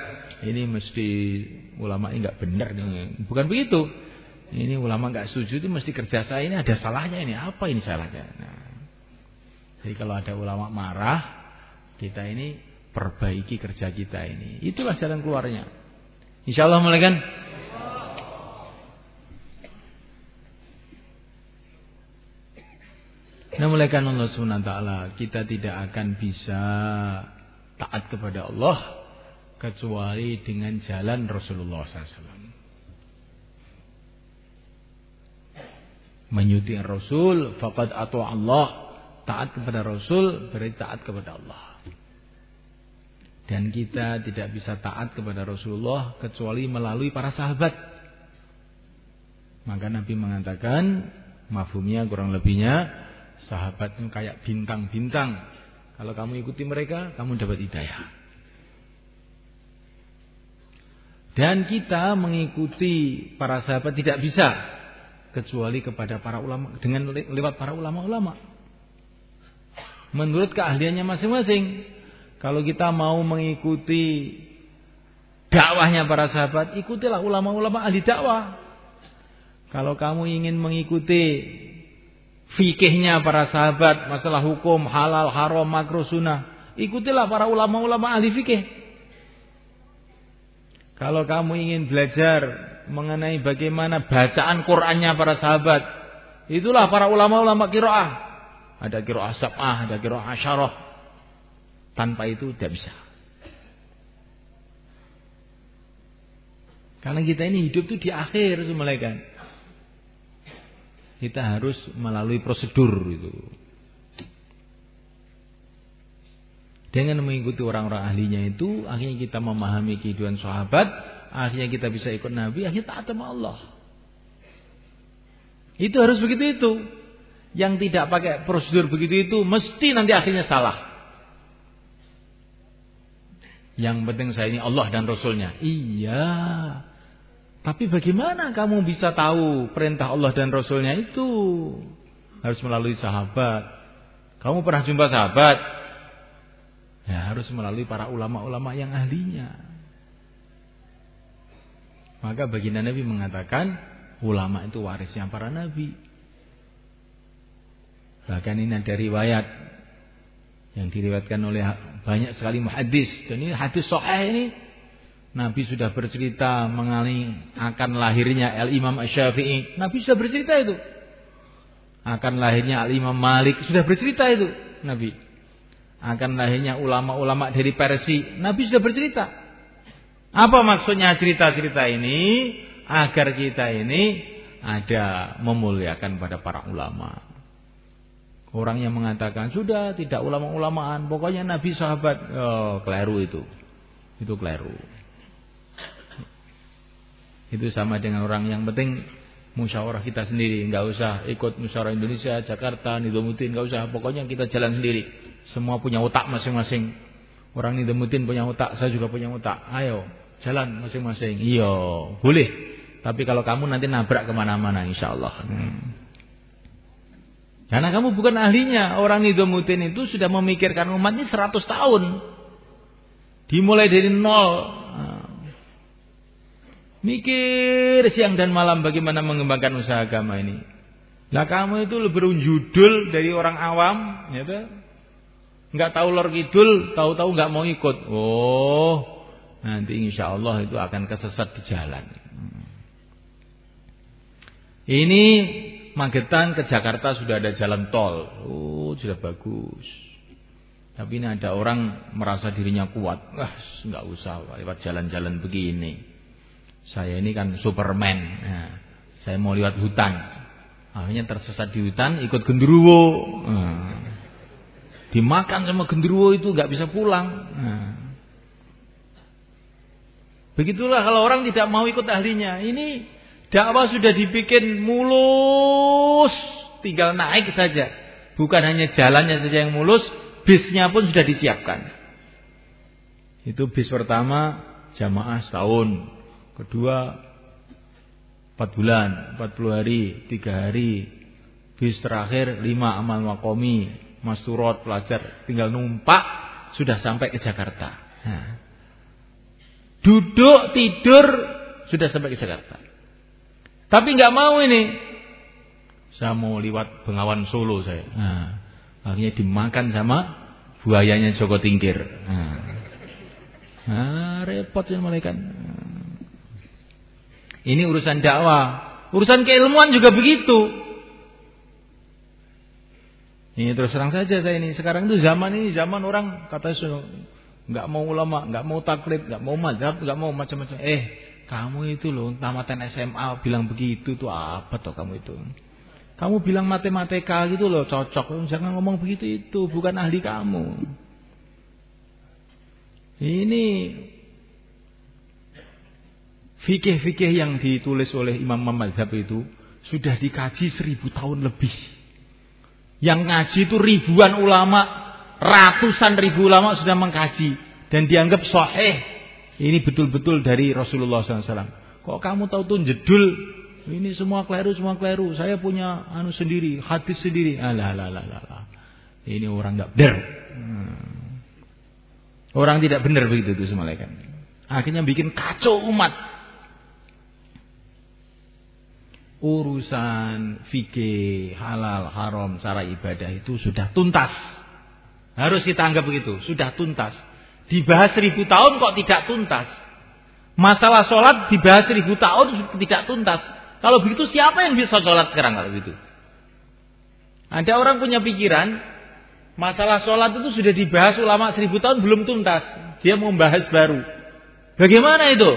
ini mesti ulama ini nggak benar nih. Bukan begitu. Ini ulama nggak setuju itu mesti kerja saya ini ada salahnya ini. Apa ini salahnya? Nah, jadi kalau ada ulama marah, kita ini perbaiki kerja kita ini. Itulah jalan keluarnya. Insya Allah mulai kan. Nah mulai kan Allah SWT kita tidak akan bisa taat kepada Allah kecuali dengan jalan Rasulullah SAW. Menyuti Rasul, fakat atau Allah taat kepada Rasul berarti taat kepada Allah. Dan kita tidak bisa taat kepada Rasulullah kecuali melalui para sahabat. Maka Nabi mengatakan, mafhumnya kurang lebihnya, sahabat itu kayak bintang-bintang. Kalau kamu ikuti mereka, kamu dapat hidayah. Dan kita mengikuti para sahabat tidak bisa kecuali kepada para ulama dengan lewat para ulama-ulama. Menurut keahliannya masing-masing. Kalau kita mau mengikuti dakwahnya para sahabat, ikutilah ulama-ulama ahli dakwah. Kalau kamu ingin mengikuti fikihnya para sahabat, masalah hukum, halal, haram, makruh, sunnah, ikutilah para ulama-ulama ahli fikih. Kalau kamu ingin belajar mengenai bagaimana bacaan Qur'annya para sahabat, itulah para ulama-ulama kiroah. Ada kiroah sab'ah, ada kiroah asyarah. Tanpa itu tidak bisa. Karena kita ini hidup tuh di akhir kan. Kita harus melalui prosedur itu. Dengan mengikuti orang-orang ahlinya itu, akhirnya kita memahami kehidupan sahabat, akhirnya kita bisa ikut Nabi, akhirnya taat sama Allah. Itu harus begitu itu. Yang tidak pakai prosedur begitu itu, mesti nanti akhirnya salah. Yang penting saya ini Allah dan Rasulnya. Iya. Tapi bagaimana kamu bisa tahu perintah Allah dan Rasulnya itu? Harus melalui sahabat. Kamu pernah jumpa sahabat? Ya harus melalui para ulama-ulama yang ahlinya. Maka baginda Nabi mengatakan ulama itu warisnya para nabi. Bahkan ini ada riwayat yang diriwayatkan oleh banyak sekali muhadis dan ini hadis sahih ini Nabi sudah bercerita mengenai akan lahirnya Al Imam Syafi'i. Nabi sudah bercerita itu. Akan lahirnya Al Imam Malik sudah bercerita itu Nabi. Akan lahirnya ulama-ulama dari Persia. Nabi sudah bercerita. Apa maksudnya cerita-cerita ini? Agar kita ini ada memuliakan pada para ulama. Orang yang mengatakan sudah tidak ulama-ulamaan, pokoknya nabi sahabat, oh, keliru itu. Itu keliru. Itu sama dengan orang yang penting musyawarah kita sendiri, nggak usah ikut musyawarah Indonesia, Jakarta, Nidomutin, nggak usah. Pokoknya kita jalan sendiri. Semua punya otak masing-masing. Orang Nidomutin punya otak, saya juga punya otak. Ayo, jalan masing-masing. Iya, boleh. Tapi kalau kamu nanti nabrak ke mana-mana, insya Allah. Hmm. Karena kamu bukan ahlinya. Orang Nidomutin itu sudah memikirkan umatnya 100 tahun. Dimulai dari nol. Mikir siang dan malam bagaimana mengembangkan usaha agama ini. Nah kamu itu lebih judul dari orang awam. Gitu. Nggak tahu lor kidul, tahu-tahu nggak mau ikut. Oh, nanti insya Allah itu akan kesesat di jalan. Ini Magetan ke Jakarta sudah ada jalan tol. Oh, sudah bagus. Tapi ini ada orang merasa dirinya kuat. Wah, nggak usah lewat jalan-jalan begini. Saya ini kan Superman. Nah, saya mau lewat hutan. Akhirnya tersesat di hutan, ikut genderuwo. Nah, dimakan sama genderuwo itu nggak bisa pulang. Nah, begitulah kalau orang tidak mau ikut ahlinya. Ini Dakwah sudah dibikin mulus, tinggal naik saja. Bukan hanya jalannya saja yang mulus, bisnya pun sudah disiapkan. Itu bis pertama jamaah setahun, kedua empat bulan, empat puluh hari, tiga hari, bis terakhir lima amal makomi, masurot pelajar, tinggal numpak sudah sampai ke Jakarta. Duduk tidur sudah sampai ke Jakarta. Tapi nggak mau ini. Saya mau lewat Bengawan Solo saya. Nah, akhirnya dimakan sama buayanya Joko Tingkir. Nah, nah repot ya mereka. Ini urusan dakwah. Urusan keilmuan juga begitu. Ini terus terang saja saya ini. Sekarang itu zaman ini zaman orang kata nggak mau ulama, nggak mau taklid, nggak mau mazhab, nggak mau macam-macam. Eh, kamu itu loh tamatan SMA bilang begitu tuh apa toh kamu itu? Kamu bilang matematika gitu loh cocok. Jangan ngomong begitu itu, bukan ahli kamu. Ini fikih-fikih yang ditulis oleh Imam Mazhab itu sudah dikaji seribu tahun lebih. Yang ngaji itu ribuan ulama, ratusan ribu ulama sudah mengkaji dan dianggap sahih ini betul-betul dari Rasulullah SAW. Kok kamu tahu tuh jedul? Ini semua keliru, semua keliru. Saya punya anu sendiri, hadis sendiri. Alah, alah, alah, alah. Ini orang nggak benar. Hmm. Orang tidak benar begitu tuh semalekan. Akhirnya bikin kacau umat. Urusan fikih, halal, haram, cara ibadah itu sudah tuntas. Harus kita anggap begitu, sudah tuntas. Dibahas seribu tahun kok tidak tuntas. Masalah sholat dibahas seribu tahun tidak tuntas. Kalau begitu siapa yang bisa sholat sekarang kalau begitu? Ada orang punya pikiran, masalah sholat itu sudah dibahas ulama seribu tahun belum tuntas. Dia mau bahas baru. Bagaimana itu?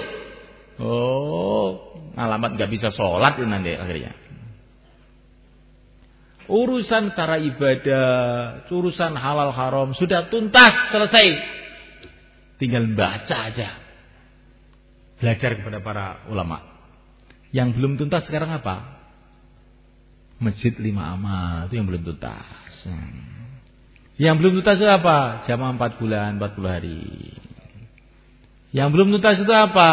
Oh, alamat nggak bisa sholat itu nanti akhirnya. Urusan cara ibadah, urusan halal haram sudah tuntas selesai. Tinggal baca aja. Belajar kepada para ulama. Yang belum tuntas sekarang apa? Masjid lima amal itu yang belum tuntas. Yang belum tuntas itu apa? Jamaah empat bulan, empat puluh hari. Yang belum tuntas itu apa?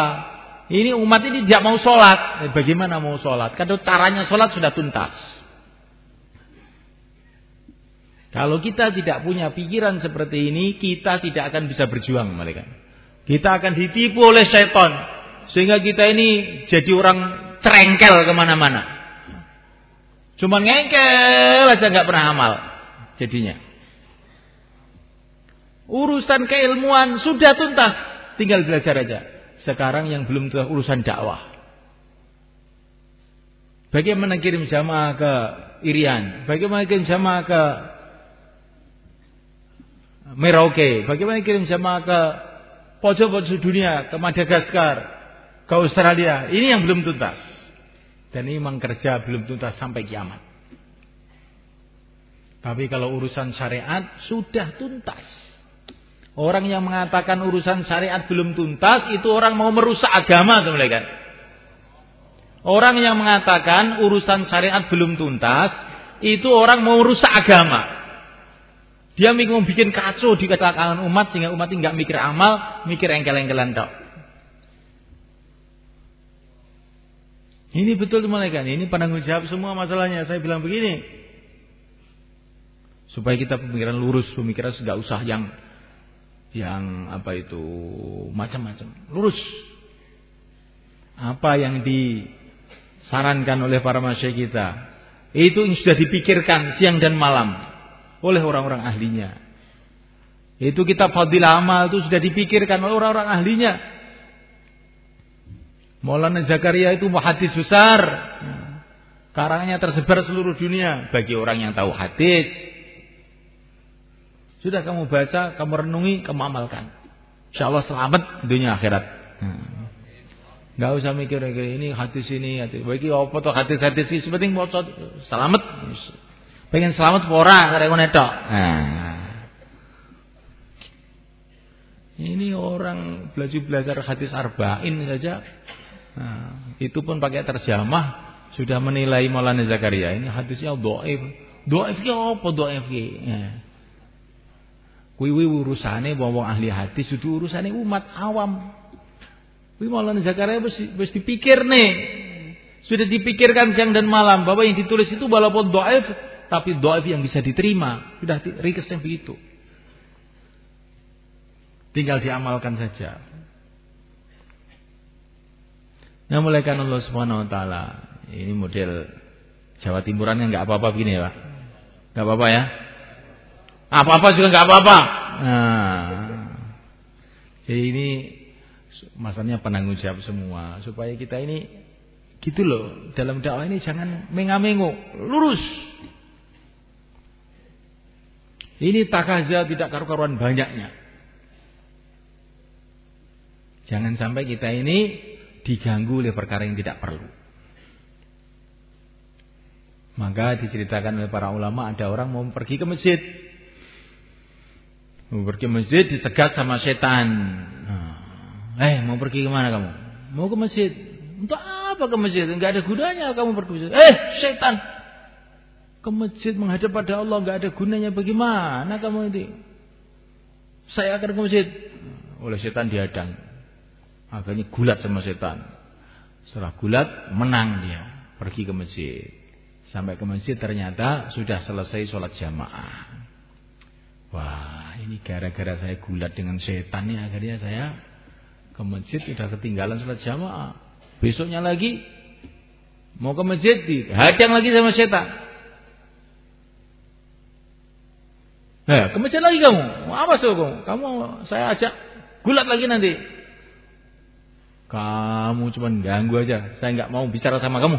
Ini umat ini tidak mau sholat. Eh, bagaimana mau sholat? Karena caranya sholat sudah tuntas. Kalau kita tidak punya pikiran seperti ini, kita tidak akan bisa berjuang mereka. Kita akan ditipu oleh setan. Sehingga kita ini jadi orang cerengkel ke mana-mana. Cuma ngengkel aja nggak pernah amal. Jadinya. Urusan keilmuan sudah tuntas. Tinggal belajar aja. Sekarang yang belum telah urusan dakwah. Bagaimana kirim jamaah ke Irian? Bagaimana kirim jamaah ke Merauke? Bagaimana kirim jamaah ke pojok-pojok dunia, ke Madagaskar, ke Australia? Ini yang belum tuntas. Dan ini memang kerja belum tuntas sampai kiamat. Tapi kalau urusan syariat sudah tuntas. Orang yang mengatakan urusan syariat belum tuntas itu orang mau merusak agama sebenarnya. Orang yang mengatakan urusan syariat belum tuntas itu orang mau merusak agama. Dia mau bikin kacau di kalangan umat sehingga umat nggak mikir amal, mikir engkel-engkelan tok. Ini betul mereka. Ini penanggung jawab semua masalahnya. Saya bilang begini. Supaya kita pemikiran lurus, pemikiran sudah usah yang yang apa itu macam-macam. Lurus. Apa yang disarankan oleh para masyayikh kita? Itu sudah dipikirkan siang dan malam oleh orang-orang ahlinya. Itu kita fadilah amal itu sudah dipikirkan oleh orang-orang ahlinya. Maulana Zakaria itu hadis besar. Karangnya tersebar seluruh dunia. Bagi orang yang tahu hadis sudah kamu baca, kamu renungi, kamu amalkan. Insya Allah selamat dunia akhirat. Hmm. Gak usah mikir ini hadis ini, hadis. Bagi apa tuh hadis-hadis ini sepenting mau selamat. Pengen selamat pora karena ngono tok. Nah. Ini orang belajar belajar hadis arba'in saja. Nah, itu pun pakai terjemah sudah menilai Maulana Zakaria ini hadisnya. Dhaif ki apa dhaif ki? Kuwi urusane wong ahli hadis itu urusane umat awam. Kuwi Maulana Zakaria wis dipikir nih. Sudah dipikirkan siang dan malam bahwa yang ditulis itu walaupun dhaif tapi dhaif yang bisa diterima. Sudah rikesnya begitu. Tinggal diamalkan saja. Nah mulai kan Allah Subhanahu wa taala. Ini model Jawa Timuran yang nggak apa-apa begini ya, Pak. Enggak apa-apa ya. Apa-apa juga nggak apa-apa. Nah, jadi ini masanya penanggung jawab semua supaya kita ini gitu loh dalam dakwah ini jangan mengamengu lurus. Ini takaza tidak karu-karuan banyaknya. Jangan sampai kita ini diganggu oleh perkara yang tidak perlu. Maka diceritakan oleh para ulama ada orang mau pergi ke masjid Mau pergi masjid disegat sama setan. Nah, eh mau pergi ke mana kamu? Mau ke masjid. Untuk apa ke masjid? Enggak ada gunanya kamu pergi masjid. Eh setan. Ke masjid menghadap pada Allah enggak ada gunanya bagaimana kamu ini? Saya akan ke masjid. Oleh setan dihadang. Akhirnya gulat sama setan. Setelah gulat menang dia. Pergi ke masjid. Sampai ke masjid ternyata sudah selesai sholat jamaah. Wah, ini gara-gara saya gulat dengan setan nih akhirnya saya ke masjid sudah ketinggalan sholat jamaah. Besoknya lagi Mau ke masjid dihadang lagi sama setan. Nah, ke masjid lagi kamu. Apa sih kamu? Kamu saya ajak gulat lagi nanti. Kamu cuma ganggu aja. Saya nggak mau bicara sama kamu.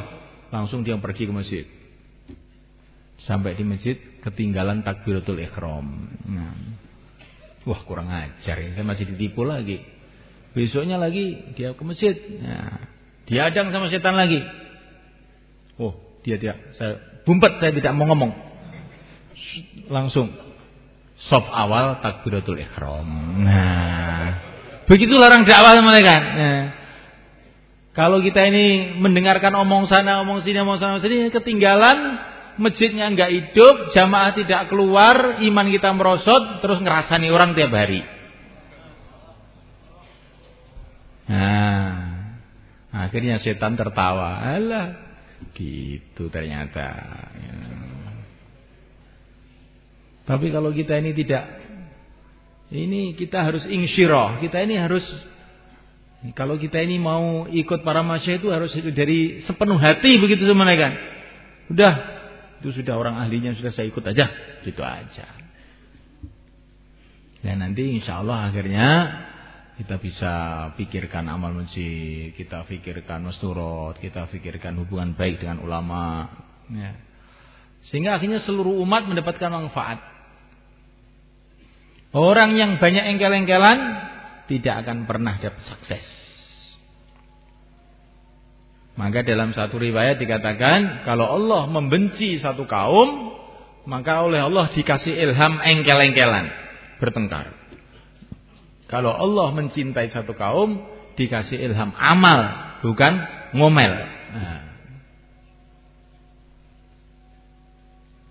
Langsung dia pergi ke masjid. Sampai di masjid ketinggalan takbiratul ikhram. Nah. Wah kurang ajar ya. Saya masih ditipu lagi. Besoknya lagi dia ke masjid. Nah. Diadang sama setan lagi. Oh, dia dia saya bumpat saya tidak mau ngomong. Langsung sop awal takbiratul ihram. Nah, begitu larang dakwah mereka. Nah, kalau kita ini mendengarkan omong sana, omong sini, omong sana, omong sini, ketinggalan masjidnya nggak hidup, jamaah tidak keluar, iman kita merosot, terus ngerasani orang tiap hari. Nah, akhirnya setan tertawa. Alah, Gitu ternyata. Ya. Tapi kalau kita ini tidak, ini kita harus insyirah. Kita ini harus, kalau kita ini mau ikut para masya itu harus dari sepenuh hati begitu semuanya kan. Udah, itu sudah orang ahlinya sudah saya ikut aja, gitu aja. Dan nanti insya Allah akhirnya kita bisa pikirkan amal masjid, kita pikirkan musturot, kita pikirkan hubungan baik dengan ulama. Ya. Sehingga akhirnya seluruh umat mendapatkan manfaat. Orang yang banyak engkel-engkelan tidak akan pernah dapat sukses. Maka dalam satu riwayat dikatakan kalau Allah membenci satu kaum, maka oleh Allah dikasih ilham engkel-engkelan bertengkar. Kalau Allah mencintai satu kaum, dikasih ilham amal, bukan ngomel. Nah.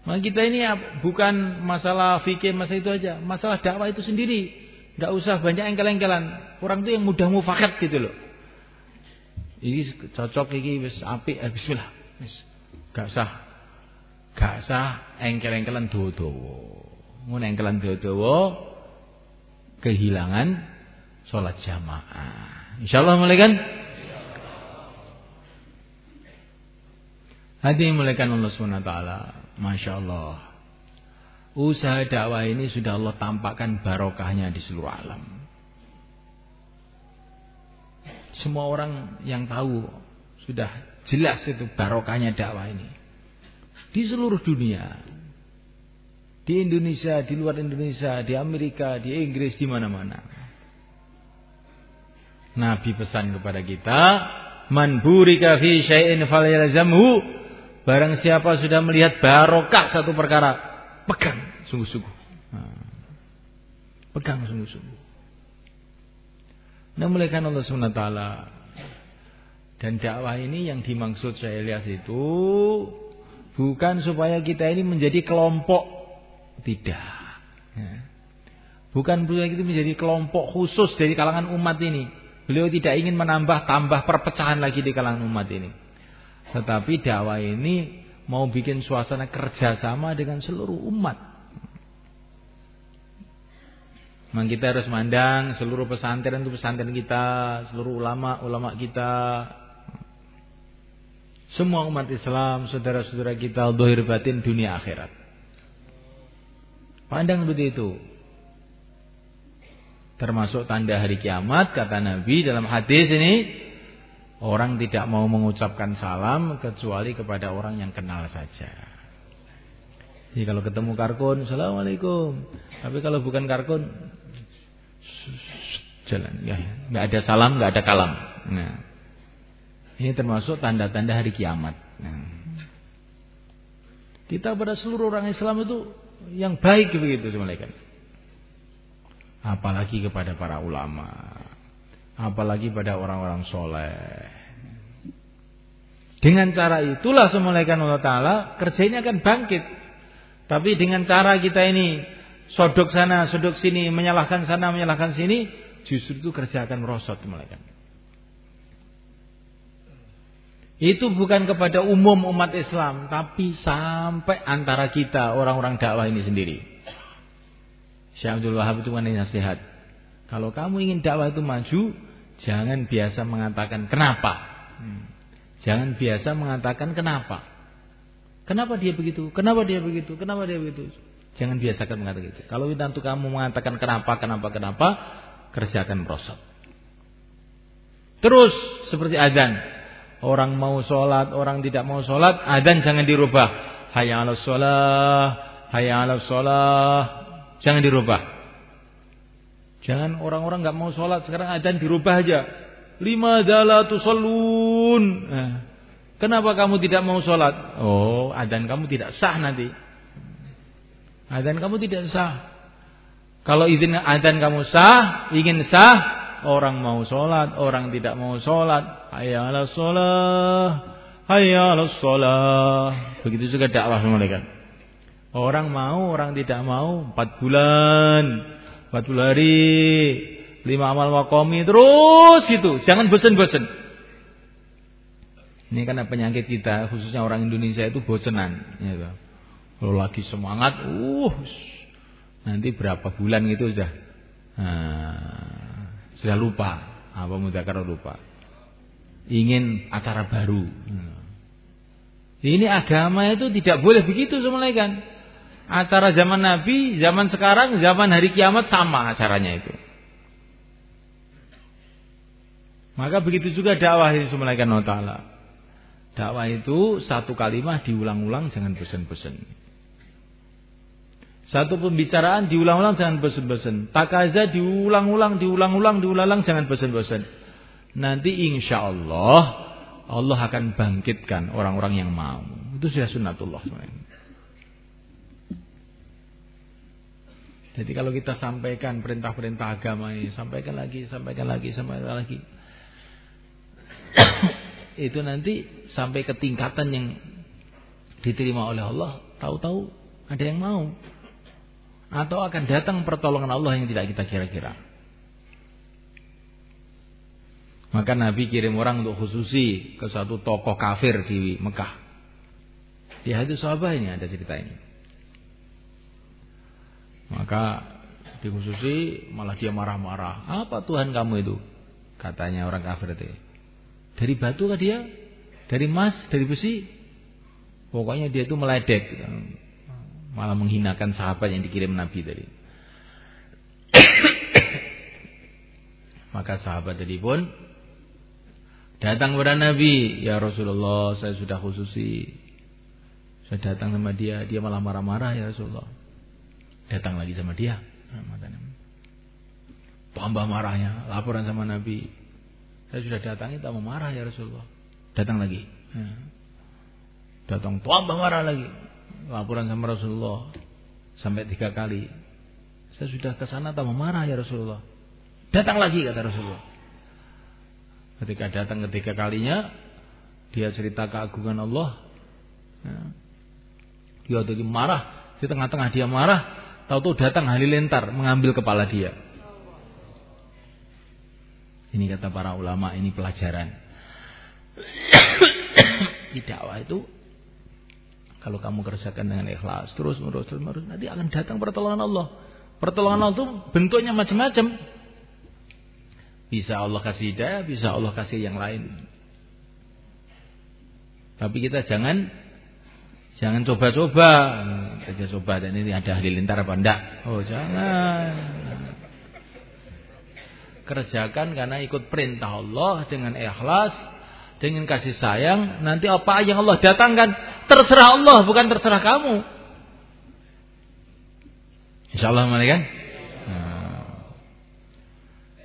Maka kita ini bukan masalah fikih masa itu aja, masalah dakwah itu sendiri. Gak usah banyak engkel-engkelan. Orang itu yang mudah mufakat gitu loh. Ini cocok ini wis apik, eh, bismillah. Wis. Gak usah gak usah engkel-engkelan dodo. Mun engkelan dodo kehilangan sholat jamaah. Insyaallah mulai kan? Hadi mulaikan Allah SWT Masya Allah Usaha dakwah ini sudah Allah tampakkan barokahnya di seluruh alam Semua orang yang tahu Sudah jelas itu barokahnya dakwah ini Di seluruh dunia di Indonesia, di luar Indonesia, di Amerika, di Inggris, di mana-mana. Nabi pesan kepada kita, "Man burika fi syai'in falyalzamhu." Barang siapa sudah melihat barokah satu perkara, pegang sungguh-sungguh. Nah, pegang sungguh-sungguh. Nah, mulaikan Allah SWT dan dakwah ini yang dimaksud saya lihat itu bukan supaya kita ini menjadi kelompok tidak. Ya. Bukan beliau itu menjadi kelompok khusus dari kalangan umat ini. Beliau tidak ingin menambah tambah perpecahan lagi di kalangan umat ini. Tetapi dakwah ini mau bikin suasana kerjasama dengan seluruh umat. Memang kita harus mandang seluruh pesantren itu pesantren kita, seluruh ulama ulama kita, semua umat Islam, saudara-saudara kita, dohir batin dunia akhirat. Pandang seperti itu. Termasuk tanda hari kiamat kata Nabi dalam hadis ini orang tidak mau mengucapkan salam kecuali kepada orang yang kenal saja. Jadi kalau ketemu karkun, assalamualaikum. Tapi kalau bukan karkun, jalan ya, nggak ada salam, nggak ada kalam. Nah, ini termasuk tanda-tanda hari kiamat. Nah, kita pada seluruh orang Islam itu yang baik begitu malaikat. Apalagi kepada para ulama, apalagi pada orang-orang soleh. Dengan cara itulah semulaikan Allah Taala kerja ini akan bangkit. Tapi dengan cara kita ini sodok sana, sodok sini, menyalahkan sana, menyalahkan sini, justru itu kerja akan merosot malaikat. Itu bukan kepada umum umat Islam, tapi sampai antara kita orang-orang dakwah ini sendiri. Syekh Abdul Wahab itu mana nasihat. Kalau kamu ingin dakwah itu maju, jangan biasa mengatakan kenapa. Hmm. Jangan biasa mengatakan kenapa. Kenapa dia begitu? Kenapa dia begitu? Kenapa dia begitu? Jangan biasakan mengatakan itu. Kalau nanti kamu mengatakan kenapa, kenapa, kenapa, kerjakan prosot. Terus seperti azan. Orang mau sholat, orang tidak mau sholat, azan jangan dirubah. Hayya ala sholat, hayya ala sholat. Jangan dirubah. Jangan orang-orang nggak mau sholat, sekarang azan dirubah aja. Lima dalatu salun. Nah, Kenapa kamu tidak mau sholat? Oh, adzan kamu tidak sah nanti. Adzan kamu tidak sah. Kalau izin adzan kamu sah, ingin sah, orang mau sholat, orang tidak mau sholat. Hayya ala sholat, hayya ala sholat. Begitu juga dakwah mereka. Orang mau, orang tidak mau, empat bulan, empat bulan hari, lima amal wakomi, terus gitu. Jangan bosan-bosan. Ini karena penyakit kita, khususnya orang Indonesia itu bosenan. Ya, Kalau lagi semangat, uh, nanti berapa bulan gitu sudah, nah, sudah lupa. Apa mudakar lupa. Ingin acara baru. Ini agama itu tidak boleh begitu semulaikan. Acara zaman Nabi, zaman sekarang, zaman hari kiamat sama acaranya itu. Maka begitu juga dakwah ini semulaikan Allah Ta'ala. Dakwah itu satu kalimat diulang-ulang jangan bosan-bosan. Satu pembicaraan diulang-ulang jangan bosan-bosan. Takaza diulang-ulang, diulang-ulang, diulang-ulang jangan bosan-bosan. Nanti insya Allah Allah akan bangkitkan orang-orang yang mau. Itu sudah sunnatullah. Jadi kalau kita sampaikan perintah-perintah agama ini, sampaikan lagi, sampaikan lagi, sampaikan lagi (coughs) itu nanti sampai ke tingkatan yang diterima oleh Allah, tahu-tahu ada yang mau. Atau akan datang pertolongan Allah yang tidak kita kira-kira. Maka Nabi kirim orang untuk khususi ke satu tokoh kafir di Mekah. Di hadis sahabat ini ada cerita ini. Maka dikhususi malah dia marah-marah. Apa Tuhan kamu itu? Katanya orang kafir itu. Dari batu kah dia? Dari emas, dari besi? Pokoknya dia itu meledek. Malah menghinakan sahabat yang dikirim Nabi tadi. (coughs) Maka sahabat tadi pun datang kepada Nabi, "Ya Rasulullah, saya sudah khususi. Saya datang sama dia, dia malah marah-marah ya Rasulullah." Datang lagi sama dia. Tambah marahnya, laporan sama Nabi. Saya sudah datangi tak mau marah ya Rasulullah. Datang lagi. Ya. Datang tambah marah lagi. Laporan sama Rasulullah. Sampai tiga kali. Saya sudah ke sana tak mau marah ya Rasulullah. Datang lagi kata Rasulullah. Ketika datang ketiga kalinya. Dia cerita keagungan Allah. Ya. Dia tadi marah. Di tengah-tengah dia marah. Tahu-tahu datang halilintar mengambil kepala dia. Ini kata para ulama, ini pelajaran. (coughs) Di dakwah itu kalau kamu kerjakan dengan ikhlas terus terus terus, terus nanti akan datang pertolongan Allah. Pertolongan Allah itu bentuknya macam-macam. Bisa Allah kasih hidayah, bisa Allah kasih yang lain. Tapi kita jangan jangan coba-coba. Saja coba dan ini ada halilintar apa enggak? Oh, jangan kerjakan karena ikut perintah Allah dengan ikhlas, dengan kasih sayang. Nanti apa yang Allah datangkan terserah Allah, bukan terserah kamu. Insya Allah kan? Nah,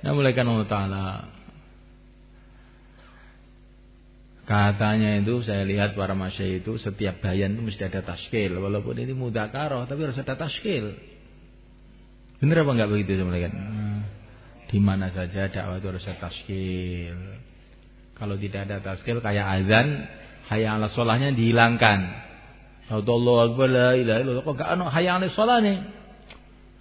nah mulai kan Allah Taala. Katanya itu saya lihat para masya itu setiap bayan itu mesti ada taskil. Walaupun ini mudah karo tapi harus ada taskil. Bener apa enggak begitu saya kan? Di mana saja dakwah itu harus ada taskil. Kalau tidak ada taskil kayak azan, hayya ala sholahnya dihilangkan. Allah Akbar la ilaha illallah. Kok enggak ono hayya ala nih?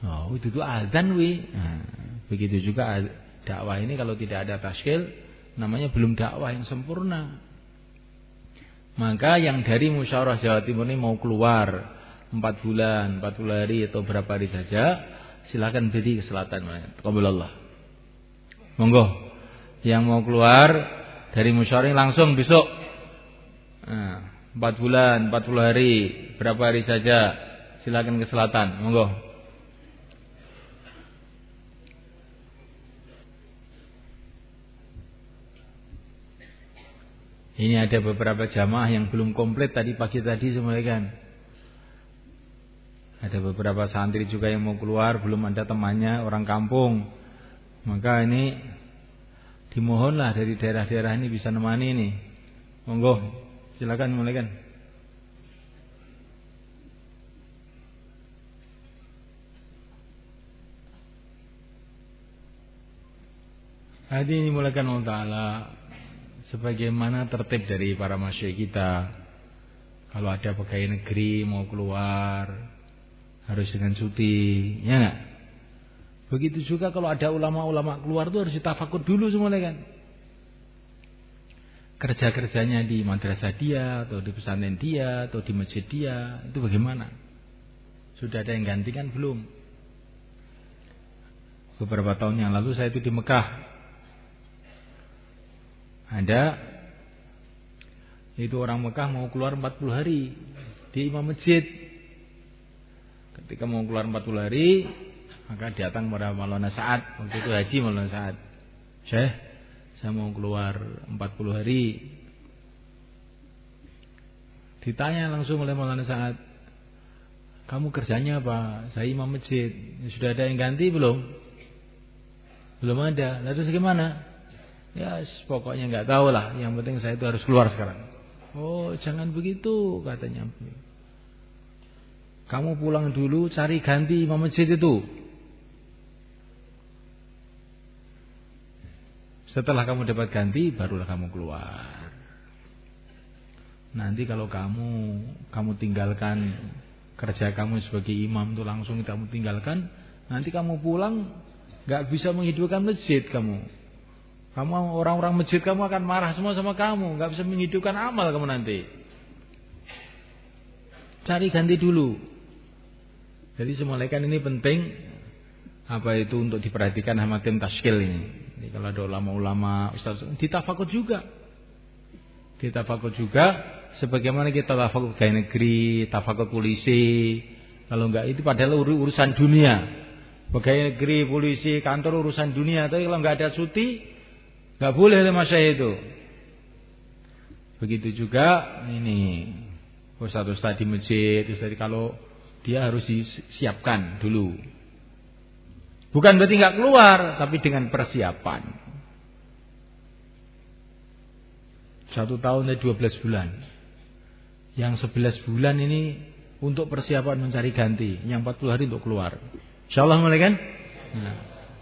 Oh, itu tuh azan wi. Nah, begitu juga dakwah ini kalau tidak ada taskil namanya belum dakwah yang sempurna. Maka yang dari musyawarah Jawa Timur ini mau keluar empat bulan, empat bulan hari atau berapa hari saja, silakan beri ke selatan. Allah. Monggo. Yang mau keluar dari musyawarah langsung besok Nah, 4 bulan, 40 hari, berapa hari saja? Silakan ke selatan, monggo. Ini ada beberapa jamaah yang belum komplit tadi pagi tadi semua kan. Ada beberapa santri juga yang mau keluar, belum ada temannya, orang kampung. Maka ini dimohonlah dari daerah-daerah ini bisa nemani ini. Monggo, silakan mulaikan. Ini mulaikan Allah Ta'ala Sebagaimana tertib dari para masyarakat kita Kalau ada pegawai negeri mau keluar Harus dengan cuti Ya enggak? Begitu juga kalau ada ulama-ulama keluar itu harus ditafakur dulu semuanya kan. Kerja-kerjanya di madrasah dia atau di pesantren dia atau di masjid dia itu bagaimana? Sudah ada yang ganti kan belum? Beberapa tahun yang lalu saya itu di Mekah. Ada itu orang Mekah mau keluar 40 hari di imam masjid. Ketika mau keluar 40 hari, maka datang pada Maulana Sa'ad. Waktu itu haji Maulana Sa'ad. Syekh saya mau keluar 40 hari. Ditanya langsung oleh Maulana Sa'ad kamu kerjanya apa? Saya imam masjid. Sudah ada yang ganti belum? Belum ada. Lalu gimana? Ya pokoknya nggak tahu lah. Yang penting saya itu harus keluar sekarang. Oh jangan begitu katanya. Kamu pulang dulu cari ganti imam masjid itu Setelah kamu dapat ganti, barulah kamu keluar. Nanti kalau kamu kamu tinggalkan kerja kamu sebagai imam itu langsung kamu tinggalkan, nanti kamu pulang nggak bisa menghidupkan masjid kamu. Kamu orang-orang masjid kamu akan marah semua sama kamu, nggak bisa menghidupkan amal kamu nanti. Cari ganti dulu. Jadi semua ini penting apa itu untuk diperhatikan sama tim taskil ini. Jadi kalau ada ulama-ulama ustaz ditafakut juga. Ditafakut juga sebagaimana kita tafakut gaya negeri, tafakut polisi. Kalau enggak itu padahal urusan dunia. Pegawai negeri, polisi, kantor urusan dunia. Tapi kalau enggak ada cuti, enggak boleh masa itu. Begitu juga ini ustaz-ustaz di masjid, ustaz kalau dia harus disiapkan dulu Bukan berarti nggak keluar, tapi dengan persiapan. Satu tahun dan dua belas bulan. Yang sebelas bulan ini untuk persiapan mencari ganti. Yang empat puluh hari untuk keluar. Insya Allah mulai kan? Nah,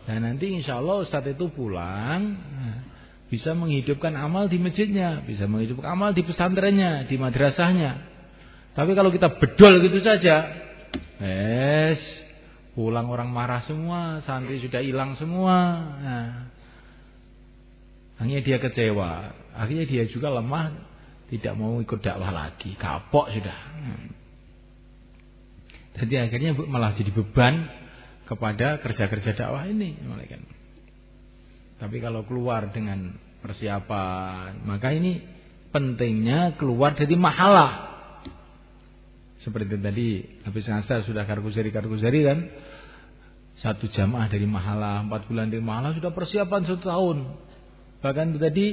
dan nanti insya Allah saat itu pulang. Nah, bisa menghidupkan amal di masjidnya. Bisa menghidupkan amal di pesantrennya. Di madrasahnya. Tapi kalau kita bedol gitu saja. Es Pulang orang marah semua, santri sudah hilang semua. Nah, akhirnya dia kecewa. Akhirnya dia juga lemah, tidak mau ikut dakwah lagi, kapok sudah. Jadi akhirnya malah jadi beban kepada kerja-kerja dakwah ini, Tapi kalau keluar dengan persiapan, maka ini pentingnya keluar dari mahalah. Seperti tadi habis ngasar sudah karguzari kan satu jamaah dari Mahala empat bulan dari Mahala sudah persiapan satu tahun. Bahkan tadi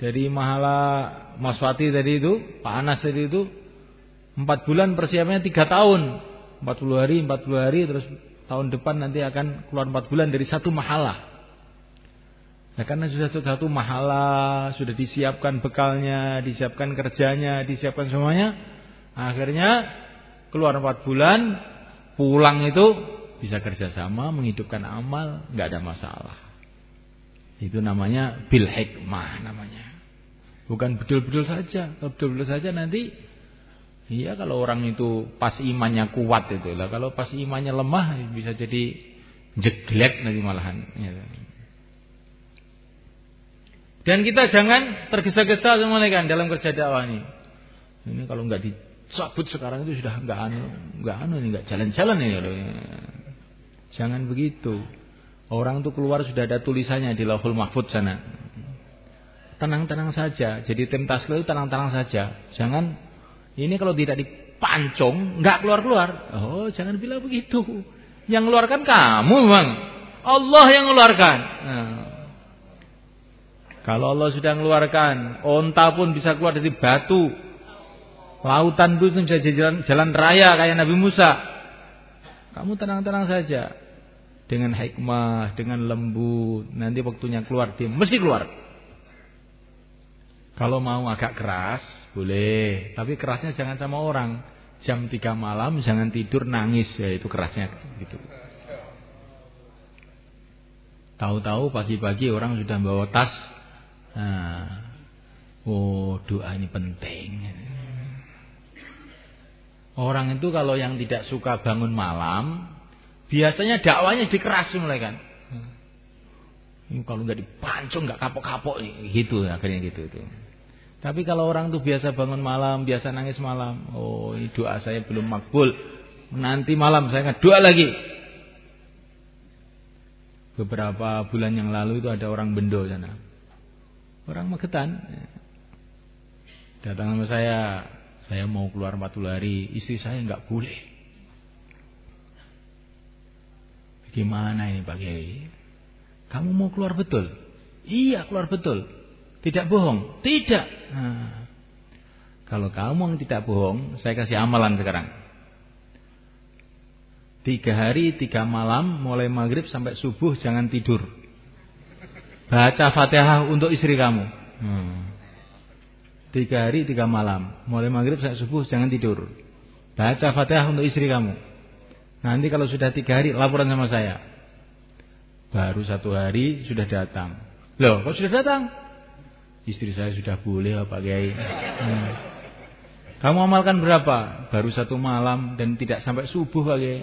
dari Mahala Maswati tadi itu Pak Anas tadi itu empat bulan persiapannya tiga tahun empat puluh hari empat puluh hari terus tahun depan nanti akan keluar empat bulan dari satu mahala. Nah, karena sudah satu mahala, sudah disiapkan bekalnya, disiapkan kerjanya, disiapkan semuanya, Akhirnya keluar empat bulan, pulang itu bisa kerjasama, menghidupkan amal, nggak ada masalah. Itu namanya bil hikmah namanya. Bukan betul-betul saja. Kalau betul-betul saja nanti Iya kalau orang itu pas imannya kuat itu lah. Kalau pas imannya lemah bisa jadi jeglek nanti malahan. Ya. Dan kita jangan tergesa-gesa semuanya kan dalam kerja dakwah ini. Ini kalau nggak di cabut sekarang itu sudah nggak anu, nggak anu ini nggak jalan-jalan ini loh. Jangan begitu. Orang tuh keluar sudah ada tulisannya di Lauhul Mahfud sana. tenang-tenang saja. Jadi tim taskil itu tenang-tenang saja. Jangan ini kalau tidak dipancung nggak keluar-keluar. Oh, jangan bilang begitu. Yang keluarkan kamu, Bang. Allah yang mengeluarkan. Nah. Kalau Allah sudah mengeluarkan, onta pun bisa keluar dari batu. Lautan pun bisa jalan, jalan raya kayak Nabi Musa. Kamu tenang-tenang saja. Dengan hikmah, dengan lembut. Nanti waktunya keluar, dia mesti keluar. Kalau mau agak keras, boleh. Tapi kerasnya jangan sama orang. Jam 3 malam jangan tidur nangis, ya itu kerasnya gitu. Tahu-tahu pagi-pagi orang sudah bawa tas. Nah, oh doa ini penting. Orang itu kalau yang tidak suka bangun malam, biasanya dakwanya dikeras mulai kan. Ini kalau nggak dipancung, nggak kapok-kapok, gitu akhirnya gitu itu. Tapi kalau orang tuh biasa bangun malam, biasa nangis malam, oh ini doa saya belum makbul. Nanti malam saya doa lagi. Beberapa bulan yang lalu itu ada orang bendo sana. Orang Magetan. Datang sama saya, saya mau keluar 40 hari, istri saya nggak boleh. Gimana ini Pak Kiai? Kamu mau keluar betul? Iya keluar betul. Tidak bohong? Tidak. Nah, kalau kamu tidak bohong, saya kasih amalan sekarang. Tiga hari, tiga malam, mulai maghrib sampai subuh, jangan tidur. Baca fatihah untuk istri kamu. Hmm. Tiga hari, tiga malam, mulai maghrib sampai subuh, jangan tidur. Baca fatihah untuk istri kamu. Nanti kalau sudah tiga hari, laporan sama saya. Baru satu hari sudah datang. Loh, kok sudah datang? Istri saya sudah boleh Pak Kiai. Hmm. Kamu amalkan berapa? Baru satu malam dan tidak sampai subuh Pak Kiai.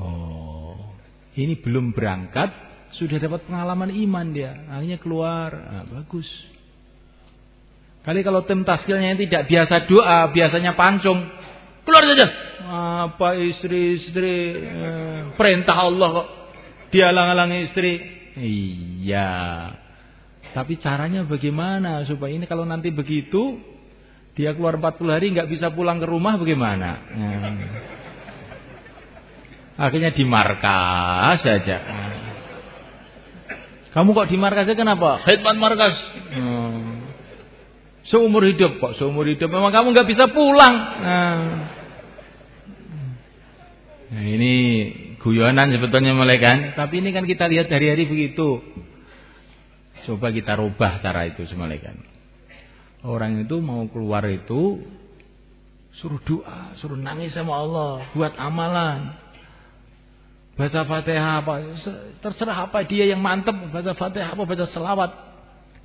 Oh, ini belum berangkat sudah dapat pengalaman iman dia. Akhirnya keluar, nah, bagus. Kali kalau tim taskilnya yang tidak biasa doa, biasanya pancung, keluar saja. Apa istri-istri eh, perintah Allah kok dialang-alangi istri? Iya. Tapi caranya bagaimana supaya ini kalau nanti begitu dia keluar 40 hari nggak bisa pulang ke rumah bagaimana? Hmm. Akhirnya di markas saja. Kamu kok di markas saja kenapa? Khidmat markas. Hmm. Seumur hidup kok seumur hidup memang kamu nggak bisa pulang. Nah. nah ini guyonan sebetulnya mulai kan, tapi ini kan kita lihat hari-hari begitu. Coba kita rubah cara itu semalekan. Orang itu mau keluar itu suruh doa, suruh nangis sama Allah, buat amalan. Baca Fatihah apa, terserah apa dia yang mantep, baca Fatihah apa, baca selawat.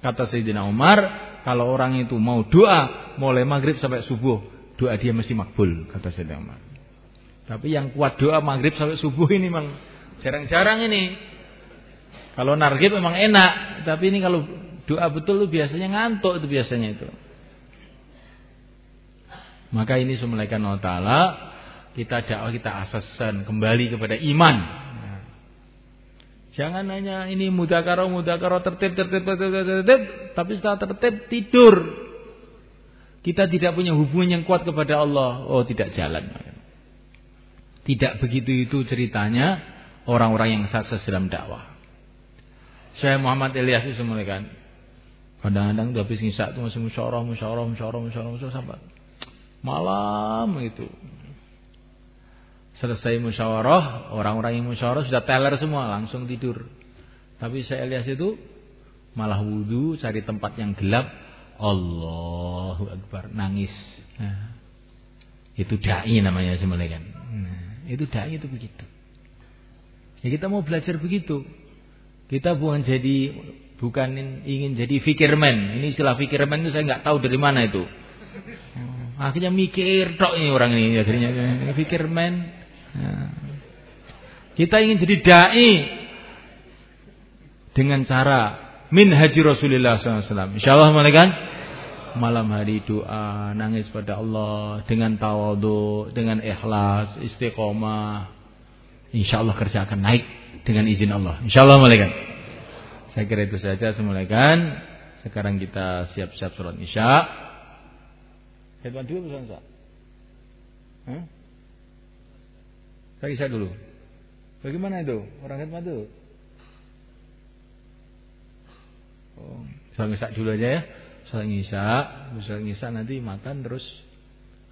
Kata Sayyidina Umar, kalau orang itu mau doa mulai maghrib sampai subuh, doa dia mesti makbul, kata Sayyidina Umar. Tapi yang kuat doa maghrib sampai subuh ini memang jarang-jarang ini. Kalau nargib memang enak, tapi ini kalau doa betul itu biasanya ngantuk itu biasanya itu. Maka ini semulaikan Allah Ta'ala kita dakwah kita asasan kembali kepada iman. Jangan hanya ini mudakaro mudakaro tertib tertib tertib tertib, tapi setelah tertib tidur. Kita tidak punya hubungan yang kuat kepada Allah. Oh, tidak jalan. Tidak begitu itu ceritanya orang-orang yang sukses dalam dakwah. Saya Muhammad Ilyas itu kan. Kadang-kadang udah habis ngisak tuh masih musyawarah, musyawarah, musyawarah, musyawarah, musyawarah sampai malam itu. Selesai musyawarah, orang-orang yang musyawarah sudah teler semua, langsung tidur. Tapi saya Ilyas itu malah wudhu, cari tempat yang gelap, Allahu Akbar, nangis. Nah, itu dai namanya kan. Nah, itu dai itu begitu. Ya kita mau belajar begitu. Kita bukan jadi bukan ingin jadi fikirman. Ini istilah fikirman itu saya nggak tahu dari mana itu. Akhirnya mikir tok ini orang ini akhirnya fikirman. Nah. Kita ingin jadi dai dengan cara min haji Rasulullah SAW. Insya Allah kan malam hari doa nangis pada Allah dengan tawadu dengan ikhlas istiqomah Insya Allah kerja akan naik dengan izin Allah. Insya Allah malaikat. Saya kira itu saja semulakan. Sekarang kita siap-siap sholat isya. Khidmat dulu Ustaz. Hah? Saya dulu. Bagaimana itu? Orang khidmat itu? Oh, sholat isya dulu aja ya. Sholat isya, sholat isya nanti makan terus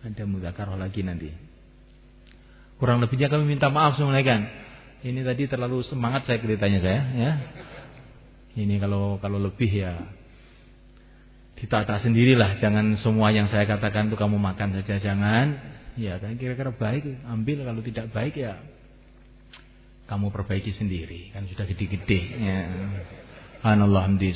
ada mudzakarah lagi nanti. Kurang lebihnya kami minta maaf semulakan. Ini tadi terlalu semangat saya ceritanya saya ya. Ini kalau kalau lebih ya ditata sendirilah, jangan semua yang saya katakan itu kamu makan saja, jangan. Ya kan kira-kira baik, ambil kalau tidak baik ya kamu perbaiki sendiri, kan sudah gede-gede. Ya. Hamdi